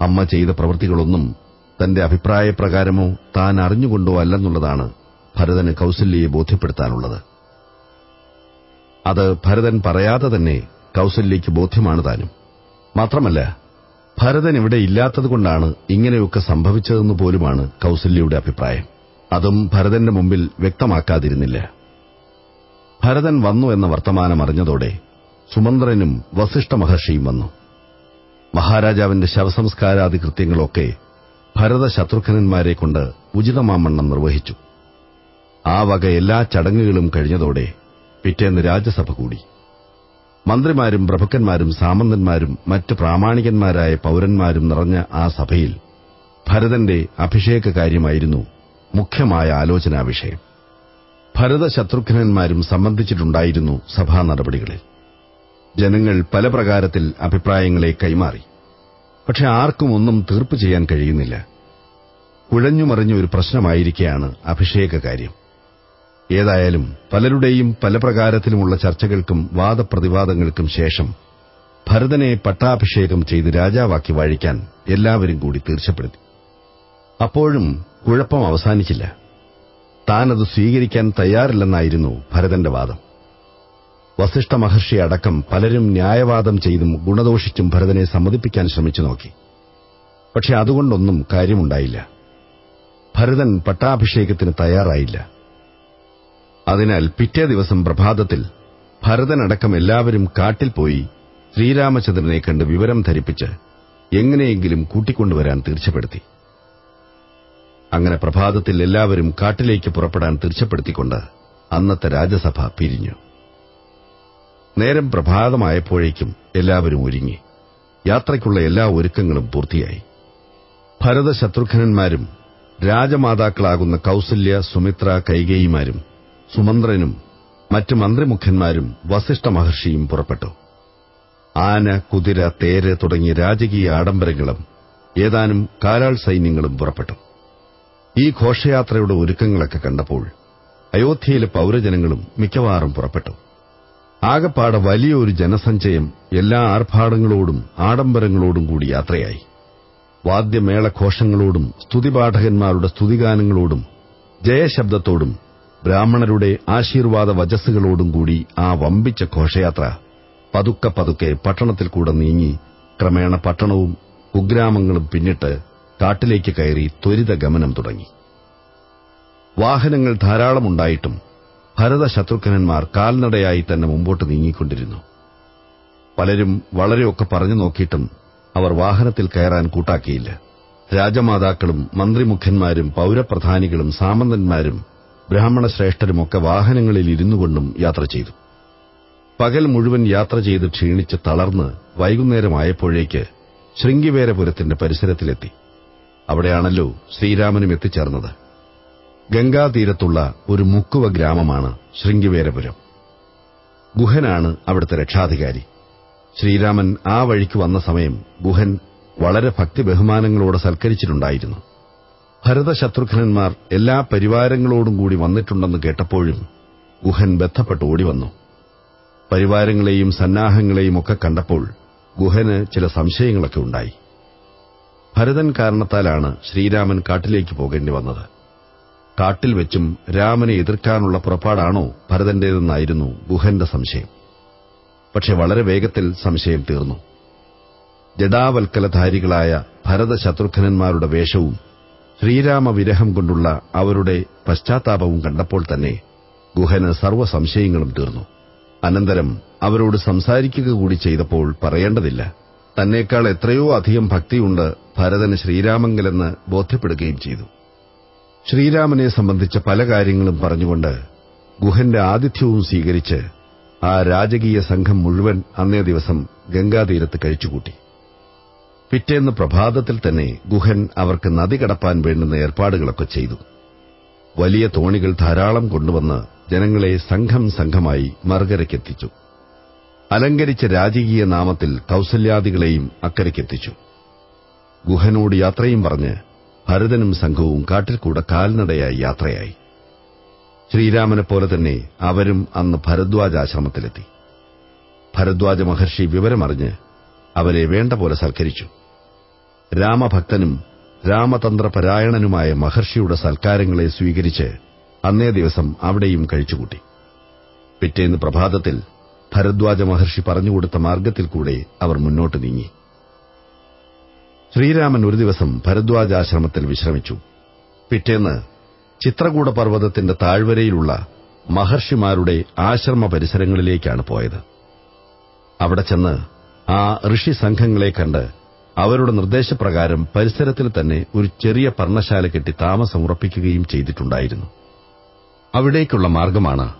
അമ്മ ചെയ്ത പ്രവൃത്തികളൊന്നും തന്റെ അഭിപ്രായപ്രകാരമോ താൻ അറിഞ്ഞുകൊണ്ടോ അല്ലെന്നുള്ളതാണ് ഭരതന് കൗസല്യയെ ബോധ്യപ്പെടുത്താനുള്ളത്. അത് ഭരതൻ പറയാതെ തന്നെ കൗസല്യയ്ക്ക് ബോധ്യമാണ് താനും. മാത്രമല്ല ഭരതൻ ഇവിടെ ഇല്ലാത്തതുകൊണ്ടാണ് ഇങ്ങനെയൊക്കെ സംഭവിച്ചതെന്ന് പോലുമാണ് കൗസല്യയുടെ അഭിപ്രായം. അതും ഭരതന്റെ മുമ്പിൽ വ്യക്തമാക്കാതിരുന്നില്ല. ഭരതൻ വന്നു എന്ന വർത്തമാനം അറിഞ്ഞതോടെ സുമന്ത്രനും വസിഷ്ഠ മഹർഷിയും വന്നു. മഹാരാജാവിന്റെ ശവസംസ്കാരാദി കൃത്യങ്ങളൊക്കെ ഭരത കൊണ്ട് ഉചിതമാമണ്ണം നിർവഹിച്ചു. ആ വക എല്ലാ ചടങ്ങുകളും കഴിഞ്ഞതോടെ പിറ്റേന്ന് രാജ്യസഭ കൂടി. മന്ത്രിമാരും പ്രഭുക്കന്മാരും സാമന്തന്മാരും മറ്റ് പ്രാമാണികന്മാരായ പൌരന്മാരും നിറഞ്ഞ ആ സഭയിൽ ഭരതന്റെ അഭിഷേക കാര്യമായിരുന്നു മുഖ്യമായ ആലോചനാ വിഷയം ഭരത ശത്രുഘ്നന്മാരും സംബന്ധിച്ചിട്ടുണ്ടായിരുന്നു സഭാ നടപടികളിൽ. ജനങ്ങൾ പല പ്രകാരത്തിൽ അഭിപ്രായങ്ങളെ കൈമാറി. പക്ഷെ ആർക്കും ഒന്നും തീർപ്പ് ചെയ്യാൻ കഴിയുന്നില്ല. കുഴഞ്ഞുമറിഞ്ഞ ഒരു പ്രശ്നമായിരിക്കെയാണ് അഭിഷേക കാര്യം ഏതായാലും പലരുടെയും പല പ്രകാരത്തിലുമുള്ള ചർച്ചകൾക്കും വാദപ്രതിവാദങ്ങൾക്കും ശേഷം ഭരതനെ പട്ടാഭിഷേകം ചെയ്ത് രാജാവാക്കി വാഴിക്കാൻ എല്ലാവരും കൂടി തീർച്ചപ്പെടുത്തി. അപ്പോഴും കുഴപ്പം അവസാനിച്ചില്ല. താനത് സ്വീകരിക്കാൻ തയ്യാറില്ലെന്നായിരുന്നു ഭരതന്റെ വാദം. വസിഷ്ഠ മഹർഷി അടക്കം പലരും ന്യായവാദം ചെയ്തും ഗുണദോഷിച്ചും ഭരതനെ സമ്മതിപ്പിക്കാൻ ശ്രമിച്ചു നോക്കി. പക്ഷെ അതുകൊണ്ടൊന്നും കാര്യമുണ്ടായില്ല. ഭരതൻ പട്ടാഭിഷേകത്തിന് തയ്യാറായില്ല. അതിനാൽ പിറ്റേ ദിവസം പ്രഭാതത്തിൽ ഭരതനടക്കം എല്ലാവരും കാട്ടിൽ പോയി ശ്രീരാമചന്ദ്രനെ കണ്ട് വിവരം ധരിപ്പിച്ച് എങ്ങനെയെങ്കിലും കൂട്ടിക്കൊണ്ടുവരാൻ തീർച്ചപ്പെടുത്തി. അങ്ങനെ പ്രഭാതത്തിൽ എല്ലാവരും കാട്ടിലേക്ക് പുറപ്പെടാൻ തീർച്ചപ്പെടുത്തിക്കൊണ്ട് അന്നത്തെ രാജ്യസഭ പിരിഞ്ഞു. നേരം പ്രഭാതമായപ്പോഴേക്കും എല്ലാവരും ഒരുങ്ങി. യാത്രയ്ക്കുള്ള എല്ലാ ഒരുക്കങ്ങളും പൂർത്തിയായി. ഭരതശത്രുഘ്നന്മാരും രാജമാതാക്കളാകുന്ന കൌസല്യ സുമിത്ര കൈകേയിമാരും സുമന്ത്രനും മറ്റ് മന്ത്രിമുഖ്യന്മാരും വസിഷ്ഠ മഹർഷിയും പുറപ്പെട്ടു. ആന കുതിര തേര് തുടങ്ങിയ രാജകീയ ആഡംബരങ്ങളും ഏതാനും കാലാൾ സൈന്യങ്ങളും പുറപ്പെട്ടു. ഈ ഘോഷയാത്രയുടെ ഒരുക്കങ്ങളൊക്കെ കണ്ടപ്പോൾ അയോധ്യയിലെ പൌരജനങ്ങളും മിക്കവാറും പുറപ്പെട്ടു. ആകപ്പാടെ വലിയൊരു ജനസഞ്ചയം എല്ലാ ആർഭാടങ്ങളോടും ആഡംബരങ്ങളോടും കൂടി യാത്രയായി. വാദ്യമേളഘോഷങ്ങളോടും സ്തുതിപാഠകന്മാരുടെ സ്തുതിഗാനങ്ങളോടും ജയശബ്ദത്തോടും ബ്രാഹ്മണരുടെ ആശീർവാദ വചസ്സുകളോടും കൂടി ആ വമ്പിച്ച ഘോഷയാത്ര പതുക്കെ പതുക്കെ പട്ടണത്തിൽ കൂടെ നീങ്ങി ക്രമേണ പട്ടണവും കുഗ്രാമങ്ങളും പിന്നിട്ട് കാട്ടിലേക്ക് കയറി ത്വരിത ഗമനം തുടങ്ങി. വാഹനങ്ങൾ ധാരാളമുണ്ടായിട്ടും ഭരതശത്രുഘ്നന്മാർ കാൽനടയായി തന്നെ മുമ്പോട്ട് നീങ്ങിക്കൊണ്ടിരുന്നു. പലരും വളരെയൊക്കെ പറഞ്ഞു നോക്കിയിട്ടും അവർ വാഹനത്തിൽ കയറാൻ കൂട്ടാക്കിയില്ല. രാജമാതാക്കളും മന്ത്രിമുഖ്യന്മാരും പൌരപ്രധാനികളും സാമന്തന്മാരും ബ്രാഹ്മണ ശ്രേഷ്ഠരുമൊക്കെ വാഹനങ്ങളിൽ ഇരുന്നുകൊണ്ടും യാത്ര ചെയ്തു. പകൽ മുഴുവൻ യാത്ര ചെയ്ത് ക്ഷീണിച്ച് തളർന്ന് വൈകുന്നേരമായപ്പോഴേക്ക് ശൃംഗിവേരപുരത്തിന്റെ പരിസരത്തിലെത്തി. അവിടെയാണല്ലോ ശ്രീരാമനും എത്തിച്ചേർന്നത്. ഗംഗാതീരത്തുള്ള ഒരു മുക്കുവ ഗ്രാമമാണ് ശൃംഗിവേരപുരം. ഗുഹനാണ് അവിടുത്തെ രക്ഷാധികാരി. ശ്രീരാമൻ ആ വഴിക്ക് വന്ന സമയം ഗുഹൻ വളരെ ഭക്തി ബഹുമാനങ്ങളോടെ സൽക്കരിച്ചിട്ടുണ്ടായിരുന്നു. ഭരതശത്രുഘ്നന്മാർ എല്ലാ പരിവാരങ്ങളോടും കൂടി വന്നിട്ടുണ്ടെന്ന് കേട്ടപ്പോഴും ഗുഹൻ ബന്ധപ്പെട്ട് ഓടിവന്നു. പരിവാരങ്ങളെയും സന്നാഹങ്ങളെയും ഒക്കെ കണ്ടപ്പോൾ ഗുഹന് ചില സംശയങ്ങളൊക്കെ ഉണ്ടായി. ഭരതൻ കാരണത്താലാണ് ശ്രീരാമൻ കാട്ടിലേക്ക് പോകേണ്ടി വന്നത്. കാട്ടിൽ വെച്ചും രാമനെ എതിർക്കാനുള്ള പുറപ്പാടാണോ ഭരതന്റേതെന്നായിരുന്നു ഗുഹന്റെ സംശയം. പക്ഷെ വളരെ വേഗത്തിൽ സംശയം തീർന്നു. ജഡാവൽക്കലധാരികളായ ഭരതശത്രുഘ്നന്മാരുടെ വേഷവും ശ്രീരാമ വിരഹം കൊണ്ടുള്ള അവരുടെ പശ്ചാത്താപവും കണ്ടപ്പോൾ തന്നെ ഗുഹന് സർവ സംശയങ്ങളും തീർന്നു. അനന്തരം അവരോട് സംസാരിക്കുക കൂടി ചെയ്തപ്പോൾ പറയേണ്ടതില്ല. തന്നേക്കാൾ എത്രയോ അധികം ഭക്തിയുണ്ട് ഭരതന് ശ്രീരാമങ്കലെന്ന് ബോധ്യപ്പെടുകയും ചെയ്തു. ശ്രീരാമനെ സംബന്ധിച്ച പല കാര്യങ്ങളും പറഞ്ഞുകൊണ്ട് ഗുഹന്റെ ആതിഥ്യവും സ്വീകരിച്ച് ആ രാജകീയ സംഘം മുഴുവൻ അന്നേ ദിവസം ഗംഗാതീരത്ത് കഴിച്ചുകൂട്ടി. പിറ്റേന്ന് പ്രഭാതത്തിൽ തന്നെ ഗുഹൻ അവർക്ക് നദി കടപ്പാൻ വേണ്ടുന്ന ഏർപ്പാടുകളൊക്കെ ചെയ്തു. വലിയ തോണികൾ ധാരാളം കൊണ്ടുവന്ന് ജനങ്ങളെ സംഘം സംഘമായി മറുകരയ്ക്കെത്തിച്ചു. അലങ്കരിച്ച രാജകീയ നാമത്തിൽ കൌസല്യാദികളെയും അക്കരയ്ക്കെത്തിച്ചു. ഗുഹനോട് യാത്രയും പറഞ്ഞ് ഭരതനും സംഘവും കാട്ടിൽ കൂടെ കാൽനടയായി യാത്രയായി. ശ്രീരാമനെ പോലെ തന്നെ അവരും അന്ന് ഭരദ്വാജ ആശ്രമത്തിലെത്തി ഭരദ്വാജ മഹർഷി വിവരമറിഞ്ഞ് അവരെ വേണ്ട പോലെ സൽക്കരിച്ചു. രാമഭക്തനും രാമതന്ത്രപരായണനുമായ മഹർഷിയുടെ സൽക്കാരങ്ങളെ സ്വീകരിച്ച് അന്നേ ദിവസം അവിടെയും കഴിച്ചുകൂട്ടി. പിറ്റേന്ന് പ്രഭാതത്തിൽ ഭരദ്വാജ മഹർഷി പറഞ്ഞുകൊടുത്ത മാർഗത്തിൽ കൂടെ അവർ മുന്നോട്ട് നീങ്ങി. ശ്രീരാമൻ ഒരു ദിവസം ഭരദ്വാജാശ്രമത്തിൽ വിശ്രമിച്ചു. പിറ്റേന്ന് ചിത്രകൂട പർവതത്തിന്റെ താഴ്വരയിലുള്ള മഹർഷിമാരുടെ ആശ്രമ പരിസരങ്ങളിലേക്കാണ് പോയത്. അവിടെ ചെന്ന് ആ ഋഷി സംഘങ്ങളെ കണ്ട് അവരുടെ നിർദ്ദേശപ്രകാരം പരിസരത്തിൽ തന്നെ ഒരു ചെറിയ പർണശാല കെട്ടി താമസം ഉറപ്പിക്കുകയും ചെയ്തിട്ടുണ്ടായിരുന്നു. അവിടേക്കുള്ള മാർഗമാണ്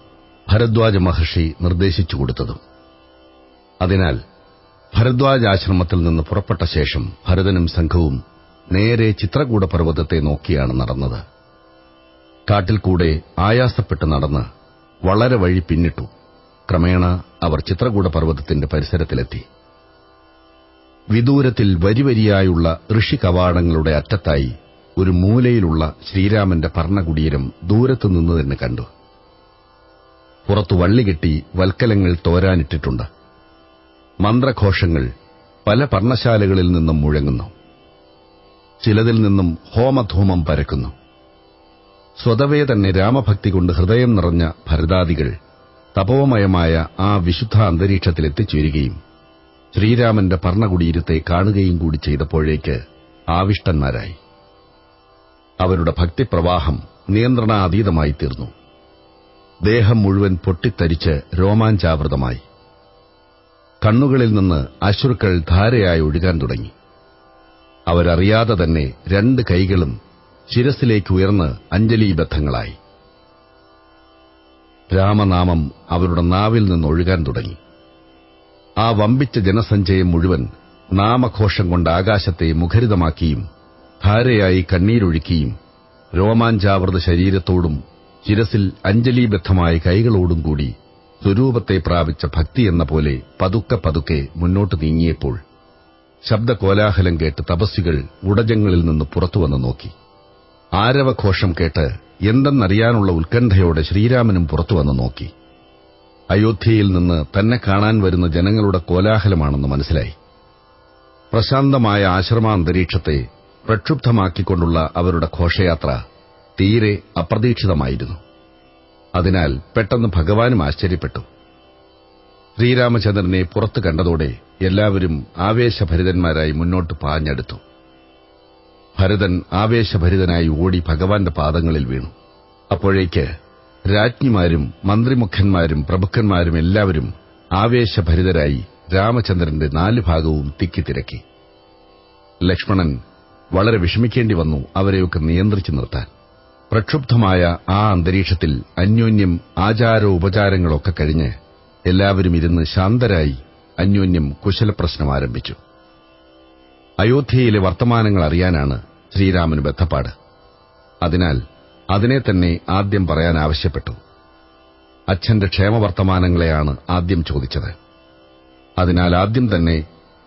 ഭരദ്വാജ മഹർഷി നിർദ്ദേശിച്ചു കൊടുത്തതും. അതിനാൽ ഭരദ്വാജാശ്രമത്തിൽ നിന്ന് പുറപ്പെട്ട ശേഷം ഭരതനും സംഘവും നേരെ ചിത്രകൂട പർവതത്തെ നോക്കിയാണ് നടന്നത്. കാട്ടിൽ കൂടെ ആയാസപ്പെട്ട് നടന്ന് വളരെ വഴി പിന്നിട്ടു. ക്രമേണ അവർ ചിത്രകൂട പർവതത്തിന്റെ പരിസരത്തിലെത്തി. വിദൂരത്തിൽ വരിവരിയായുള്ള ഋഷി കവാടങ്ങളുടെ അറ്റത്തായി ഒരു മൂലയിലുള്ള ശ്രീരാമന്റെ പർണകുടീരം ദൂരത്തുനിന്ന് തന്നെ കണ്ടു. പുറത്തു വള്ളികെട്ടി വൽക്കലങ്ങൾ തോരാനിട്ടിട്ടുണ്ട്. മന്ത്രഘോഷങ്ങൾ പല പർണശാലകളിൽ നിന്നും മുഴങ്ങുന്നു. ചിലതിൽ നിന്നും ഹോമധൂമം പരക്കുന്നു. സ്വതവേ തന്നെ രാമഭക്തി കൊണ്ട് ഹൃദയം നിറഞ്ഞ ഭരതാദികൾ തപോമയമായ ആ വിശുദ്ധ അന്തരീക്ഷത്തിൽ എത്തിച്ചേരുകയും ശ്രീരാമന്റെ പർണകുടീരത്തെ കാണുകയും കൂടി ചെയ്തപ്പോഴേക്ക് ആവിഷ്ടന്മാരായി. അവരുടെ ഭക്തിപ്രവാഹം നിയന്ത്രണാതീതമായി തീർന്നു ദേഹം മുഴുവൻ പൊട്ടിത്തരിച്ച് രോമാഞ്ചാവൃതമായി. കണ്ണുകളിൽ നിന്ന് അശ്രുക്കൾ ധാരയായി ഒഴുകാൻ തുടങ്ങി. അവരറിയാതെ തന്നെ രണ്ട് കൈകളും ശിരസിലേക്ക് ഉയർന്ന് അഞ്ജലിബദ്ധങ്ങളായി. രാമനാമം അവരുടെ നാവിൽ നിന്ന് ഒഴുകാൻ തുടങ്ങി. ആ വമ്പിച്ച ജനസഞ്ചയം മുഴുവൻ നാമഘോഷം കൊണ്ട് ആകാശത്തെ മുഖരിതമാക്കിയും ധാരയായി കണ്ണീരൊഴുക്കിയും രോമാഞ്ചാവൃത ശരീരത്തോടും ശിരസിൽ അഞ്ജലിബദ്ധമായ കൈകളോടും കൂടി സ്വരൂപത്തെ പ്രാപിച്ച ഭക്തി എന്ന പോലെ പതുക്കെ പതുക്കെ മുന്നോട്ട് നീങ്ങിയപ്പോൾ ശബ്ദ കോലാഹലം കേട്ട് തപസ്വികൾ ഉടജങ്ങളിൽ നിന്ന് പുറത്തുവന്ന് നോക്കി. ആരവഘോഷം കേട്ട് എന്തെന്നറിയാനുള്ള ഉത്കണ്ഠയോടെ ശ്രീരാമനും പുറത്തുവന്ന് നോക്കി. അയോധ്യയിൽ നിന്ന് തന്നെ കാണാൻ വരുന്ന ജനങ്ങളുടെ കോലാഹലമാണെന്ന് മനസ്സിലായി. പ്രശാന്തമായ ആശ്രമാന്തരീക്ഷത്തെ പ്രക്ഷുബ്ധമാക്കിക്കൊണ്ടുള്ള അവരുടെ ഘോഷയാത്ര തീരെ അപ്രതീക്ഷിതമായിരുന്നു. അതിനാൽ പെട്ടെന്ന് ഭഗവാനും ആശ്ചര്യപ്പെട്ടു. ശ്രീരാമചന്ദ്രനെ പുറത്തു കണ്ടതോടെ എല്ലാവരും ആവേശഭരിതന്മാരായി മുന്നോട്ട് പാഞ്ഞെടുത്തു. ഭരതൻ ആവേശഭരിതനായി ഓടി ഭഗവാന്റെ പാദങ്ങളിൽ വീണു. അപ്പോഴേക്ക് രാജ്ഞിമാരും മന്ത്രിമുഖന്മാരും പ്രഭുക്കന്മാരും എല്ലാവരും ആവേശഭരിതരായി രാമചന്ദ്രന്റെ നാല് ഭാഗവും തിക്കിത്തിരക്കി ലക്ഷ്മണൻ വളരെ വിഷമിക്കേണ്ടി വന്നു അവരെയൊക്കെ നിയന്ത്രിച്ചു നിർത്താൻ. പ്രക്ഷുബ്ധമായ ആ അന്തരീക്ഷത്തിൽ അന്യോന്യം ആചാര ഉപചാരങ്ങളൊക്കെ കഴിഞ്ഞ് എല്ലാവരും ഇരുന്ന് ശാന്തരായി അന്യോന്യം കുശലപ്രശ്നം ആരംഭിച്ചു. അയോധ്യയിലെ വർത്തമാനങ്ങൾ അറിയാനാണ് ശ്രീരാമന് ബദ്ധപ്പാട്. അതിനാൽ അതിനെ തന്നെ ആദ്യം പറയാൻ ആവശ്യപ്പെട്ടു. അച്ഛന്റെ ക്ഷേമവർത്തമാനങ്ങളെയാണ് ആദ്യം ചോദിച്ചത്. അതിനാൽ ആദ്യം തന്നെ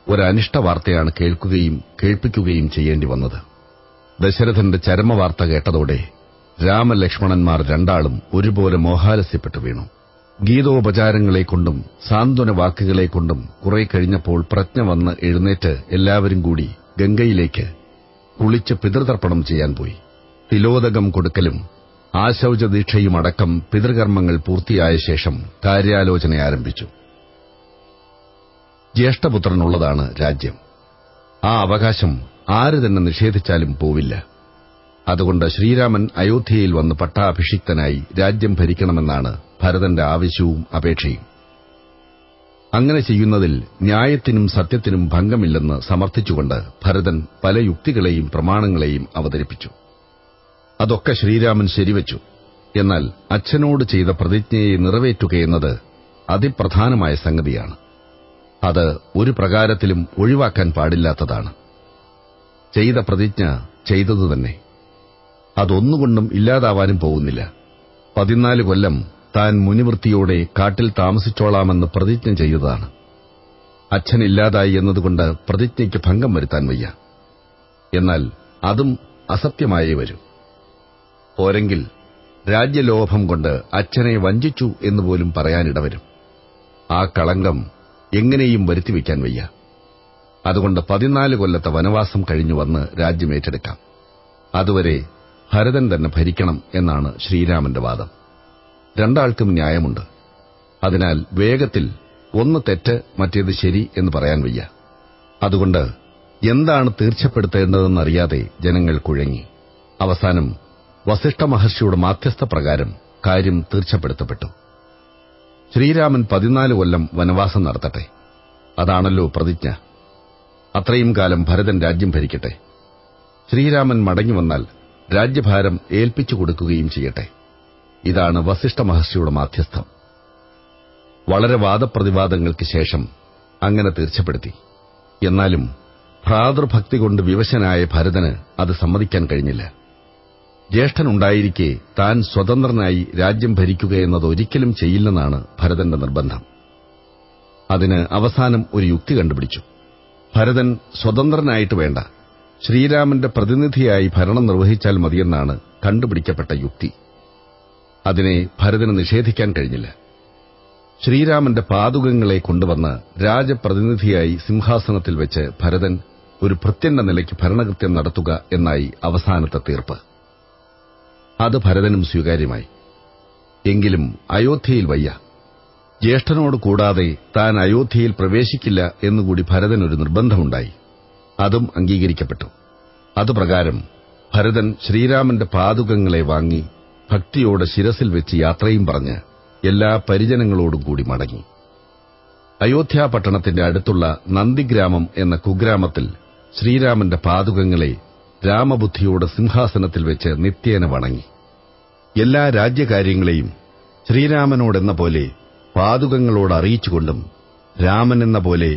ഒരനിഷ്ട വാർത്തയാണ് കേൾക്കുകയും കേൾപ്പിക്കുകയും ചെയ്യേണ്ടി വന്നത്. ദശരഥന്റെ ചരമവാർത്ത കേട്ടതോടെ രാമലക്ഷ്മണന്മാർ രണ്ടാളും ഒരുപോലെ മോഹാലസ്യപ്പെട്ടു വീണു. ഗീതോപചാരങ്ങളെക്കൊണ്ടും സാന്ത്വന വാക്കുകളെക്കൊണ്ടും കുറെ കഴിഞ്ഞപ്പോൾ പ്രജ്ഞ വന്ന് എഴുന്നേറ്റ് എല്ലാവരും കൂടി ഗംഗയിലേക്ക് കുളിച്ച് പിതൃതർപ്പണം ചെയ്യാൻ പോയി. തിലോദകം കൊടുക്കലും ആശൌചദീക്ഷയുമടക്കം പിതൃകർമ്മങ്ങൾ പൂർത്തിയായ ശേഷം കാര്യാലോചന ആരംഭിച്ചു. ജ്യേഷ്ഠപുത്രനുള്ളതാണ് രാജ്യം. ആ അവകാശം ആര് തന്നെ നിഷേധിച്ചാലും പോവില്ല. അതുകൊണ്ട് ശ്രീരാമൻ അയോധ്യയിൽ വന്ന് പട്ടാഭിഷിക്തനായി രാജ്യം ഭരിക്കണമെന്നാണ് ഭരതന്റെ ആവശ്യവും അപേക്ഷയും. അങ്ങനെ ചെയ്യുന്നതിൽ ന്യായത്തിനും സത്യത്തിനും ഭംഗമില്ലെന്ന് സമർത്ഥിച്ചുകൊണ്ട് ഭരതൻ പല യുക്തികളെയും പ്രമാണങ്ങളെയും അവതരിപ്പിച്ചു. അതൊക്കെ ശ്രീരാമൻ ശരിവച്ചു. എന്നാൽ അച്ഛനോട് ചെയ്ത പ്രതിജ്ഞയെ നിറവേറ്റുകയെന്നത് അതിപ്രധാനമായ സംഗതിയാണ്. അത് ഒരു പ്രകാരത്തിലും ഒഴിവാക്കാൻ പാടില്ലാത്തതാണ്. ചെയ്ത പ്രതിജ്ഞ ചെയ്തതു തന്നെ അതൊന്നുകൊണ്ടും ഇല്ലാതാവാനും പോകുന്നില്ല. പതിനാല് കൊല്ലം താൻ മുനിവൃത്തിയോടെ കാട്ടിൽ താമസിച്ചോളാമെന്ന് പ്രതിജ്ഞ ചെയ്തതാണ്. അച്ഛൻ അച്ഛനില്ലാതായി എന്നതുകൊണ്ട് പ്രതിജ്ഞയ്ക്ക് ഭംഗം വരുത്താൻ വയ്യ. എന്നാൽ അതും അസത്യമായേ വരും. പോരെങ്കിൽ രാജ്യലോഭം കൊണ്ട് അച്ഛനെ വഞ്ചിച്ചു എന്നുപോലും പറയാനിടവരും. ആ കളങ്കം എങ്ങനെയും വരുത്തിവെക്കാൻ വയ്യ. അതുകൊണ്ട് പതിനാല് കൊല്ലത്തെ വനവാസം കഴിഞ്ഞു വന്ന് രാജ്യമേറ്റെടുക്കാം അതുവരെ ഭരതൻ തന്നെ ഭരിക്കണം എന്നാണ് ശ്രീരാമന്റെ വാദം. രണ്ടാൾക്കും ന്യായമുണ്ട്. അതിനാൽ വേഗത്തിൽ ഒന്ന് തെറ്റ് മറ്റേത് ശരി എന്ന് പറയാൻ വയ്യ. അതുകൊണ്ട് എന്താണ് തീർച്ചപ്പെടുത്തേണ്ടതെന്നറിയാതെ ജനങ്ങൾ കുഴങ്ങി. അവസാനം വസിഷ്ഠ മഹർഷിയുടെ മാധ്യസ്ഥ പ്രകാരം കാര്യം തീർച്ചപ്പെടുത്തപ്പെട്ടു. ശ്രീരാമൻ പതിനാല് കൊല്ലം വനവാസം നടത്തട്ടെ. അതാണല്ലോ പ്രതിജ്ഞ. അത്രയും കാലം ഭരതൻ രാജ്യം ഭരിക്കട്ടെ. ശ്രീരാമൻ മടങ്ങി വന്നാൽ രാജ്യഭാരം ഏൽപ്പിച്ചു കൊടുക്കുകയും ചെയ്യട്ടെ. ഇതാണ് വസിഷ്ഠ മഹർഷിയുടെ മാധ്യസ്ഥം. വളരെ വാദപ്രതിവാദങ്ങൾക്ക് ശേഷം അങ്ങനെ തീർച്ചപ്പെടുത്തി. എന്നാലും ഭ്രാതൃഭക്തി കൊണ്ട് വിവശനായ ഭരതന് അത് സമ്മതിക്കാൻ കഴിഞ്ഞില്ല. ജ്യേഷ്ഠനുണ്ടായിരിക്കെ താൻ സ്വതന്ത്രനായി രാജ്യം ഭരിക്കുകയെന്നത് ഒരിക്കലും ചെയ്യില്ലെന്നാണ് ഭരതന്റെ നിർബന്ധം. അതിന് അവസാനം ഒരു യുക്തി കണ്ടുപിടിച്ചു. ഭരതൻ സ്വതന്ത്രനായിട്ട് വേണ്ട. ശ്രീരാമന്റെ പ്രതിനിധിയായി ഭരണം നിർവഹിച്ചാൽ മതിയെന്നാണ് കണ്ടുപിടിക്കപ്പെട്ട യുക്തി. അതിനെ ഭരതന് നിഷേധിക്കാൻ കഴിഞ്ഞില്ല. ശ്രീരാമന്റെ പാതുകങ്ങളെ കൊണ്ടുവന്ന് രാജപ്രതിനിധിയായി സിംഹാസനത്തിൽ വെച്ച് ഭരതൻ ഒരു ഭൃത്യന്റെ നിലയ്ക്ക് ഭരണകൃത്യം നടത്തുക എന്നായി അവസാനത്തെ തീർപ്പ്. അത് ഭരതനും സ്വീകാര്യമായി. എങ്കിലും അയോധ്യയിൽ വയ്യ. ജ്യേഷ്ഠനോട് കൂടാതെ താൻ അയോധ്യയിൽ പ്രവേശിക്കില്ല എന്നുകൂടി ഭരതനൊരു നിർബന്ധമുണ്ടായി. അതും അംഗീകരിക്കപ്പെട്ടു. അതുപ്രകാരം ഭരതൻ ശ്രീരാമന്റെ പാതുകങ്ങളെ വാങ്ങി ഭക്തിയോടെ ശിരസിൽ വെച്ച് യാത്രയും പറഞ്ഞ് എല്ലാ പരിജനങ്ങളോടും കൂടി മടങ്ങി. അയോധ്യ പട്ടണത്തിന്റെ അടുത്തുള്ള നന്ദിഗ്രാമം എന്ന കുഗ്രാമത്തിൽ ശ്രീരാമന്റെ പാതുകങ്ങളെ രാമബുദ്ധിയോടെ സിംഹാസനത്തിൽ വെച്ച് നിത്യേന വണങ്ങി. എല്ലാ രാജ്യകാര്യങ്ങളെയും ശ്രീരാമനോടെന്ന പോലെ പാതുകങ്ങളോട് അറിയിച്ചുകൊണ്ടും രാമൻ എന്ന പോലെ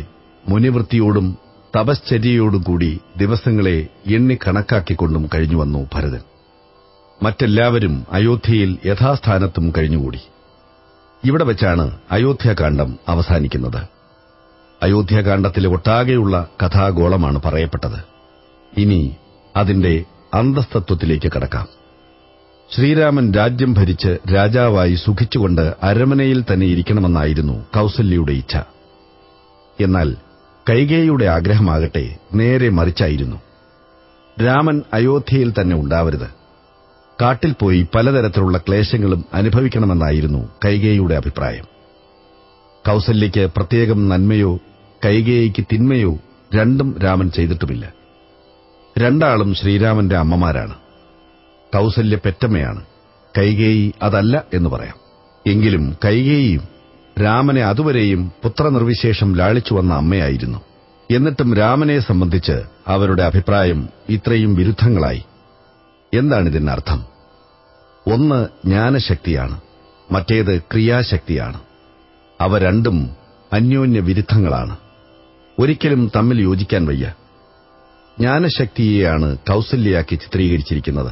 മുനിവൃത്തിയോടും തപശ്ചര്യയോടും കൂടി ദിവസങ്ങളെ എണ്ണി കണക്കാക്കിക്കൊണ്ടും കഴിഞ്ഞുവന്നു ഭരതൻ. മറ്റെല്ലാവരും അയോധ്യയിൽ യഥാസ്ഥാനത്തും കഴിഞ്ഞുകൂടി. ഇവിടെ വെച്ചാണ് അയോധ്യാകാന്ഡം അവസാനിക്കുന്നത്. അയോധ്യാകാന്ഡത്തിലെ ഒട്ടാകെയുള്ള കഥാഗോളമാണ് പറയപ്പെട്ടത്. ഇനി അതിന്റെ അന്തസ്തത്വത്തിലേക്ക് കടക്കാം. ശ്രീരാമൻ രാജ്യം ഭരിച്ച് രാജാവായി സുഖിച്ചുകൊണ്ട് അരമനയിൽ തന്നെ ഇരിക്കണമെന്നായിരുന്നു കൌസല്യയുടെ ഇച്ഛ. എന്നാൽ കൈകേയുടെ ആഗ്രഹമാകട്ടെ നേരെ മറിച്ചായിരുന്നു. രാമൻ അയോധ്യയിൽ തന്നെ ഉണ്ടാവരുത്. കാട്ടിൽ പോയി പലതരത്തിലുള്ള ക്ലേശങ്ങളും അനുഭവിക്കണമെന്നായിരുന്നു കൈകേയുടെ അഭിപ്രായം. കൗസല്യയ്ക്ക് പ്രത്യേകം നന്മയോ കൈകേയിക്ക് തിന്മയോ രണ്ടും രാമൻ ചെയ്തിട്ടുമില്ല. രണ്ടാളും ശ്രീരാമന്റെ അമ്മമാരാണ്. കൗസല്യ പെറ്റമ്മയാണ്. കൈകേയി അതല്ല എന്ന് പറയാം. എങ്കിലും കൈകേയിയും രാമനെ അതുവരെയും പുത്രനിർവിശേഷം ലാളിച്ചു വന്ന അമ്മയായിരുന്നു. എന്നിട്ടും രാമനെ സംബന്ധിച്ച് അവരുടെ അഭിപ്രായം ഇത്രയും വിരുദ്ധങ്ങളായി. എന്താണിതിനർത്ഥം ഒന്ന് ജ്ഞാനശക്തിയാണ് മറ്റേത് ക്രിയാശക്തിയാണ്. അവ രണ്ടും അന്യോന്യ വിരുദ്ധങ്ങളാണ്. ഒരിക്കലും തമ്മിൽ യോജിക്കാൻ വയ്യ. ജ്ഞാനശക്തിയെയാണ് കൗസല്യയാക്കി ചിത്രീകരിച്ചിരിക്കുന്നത്.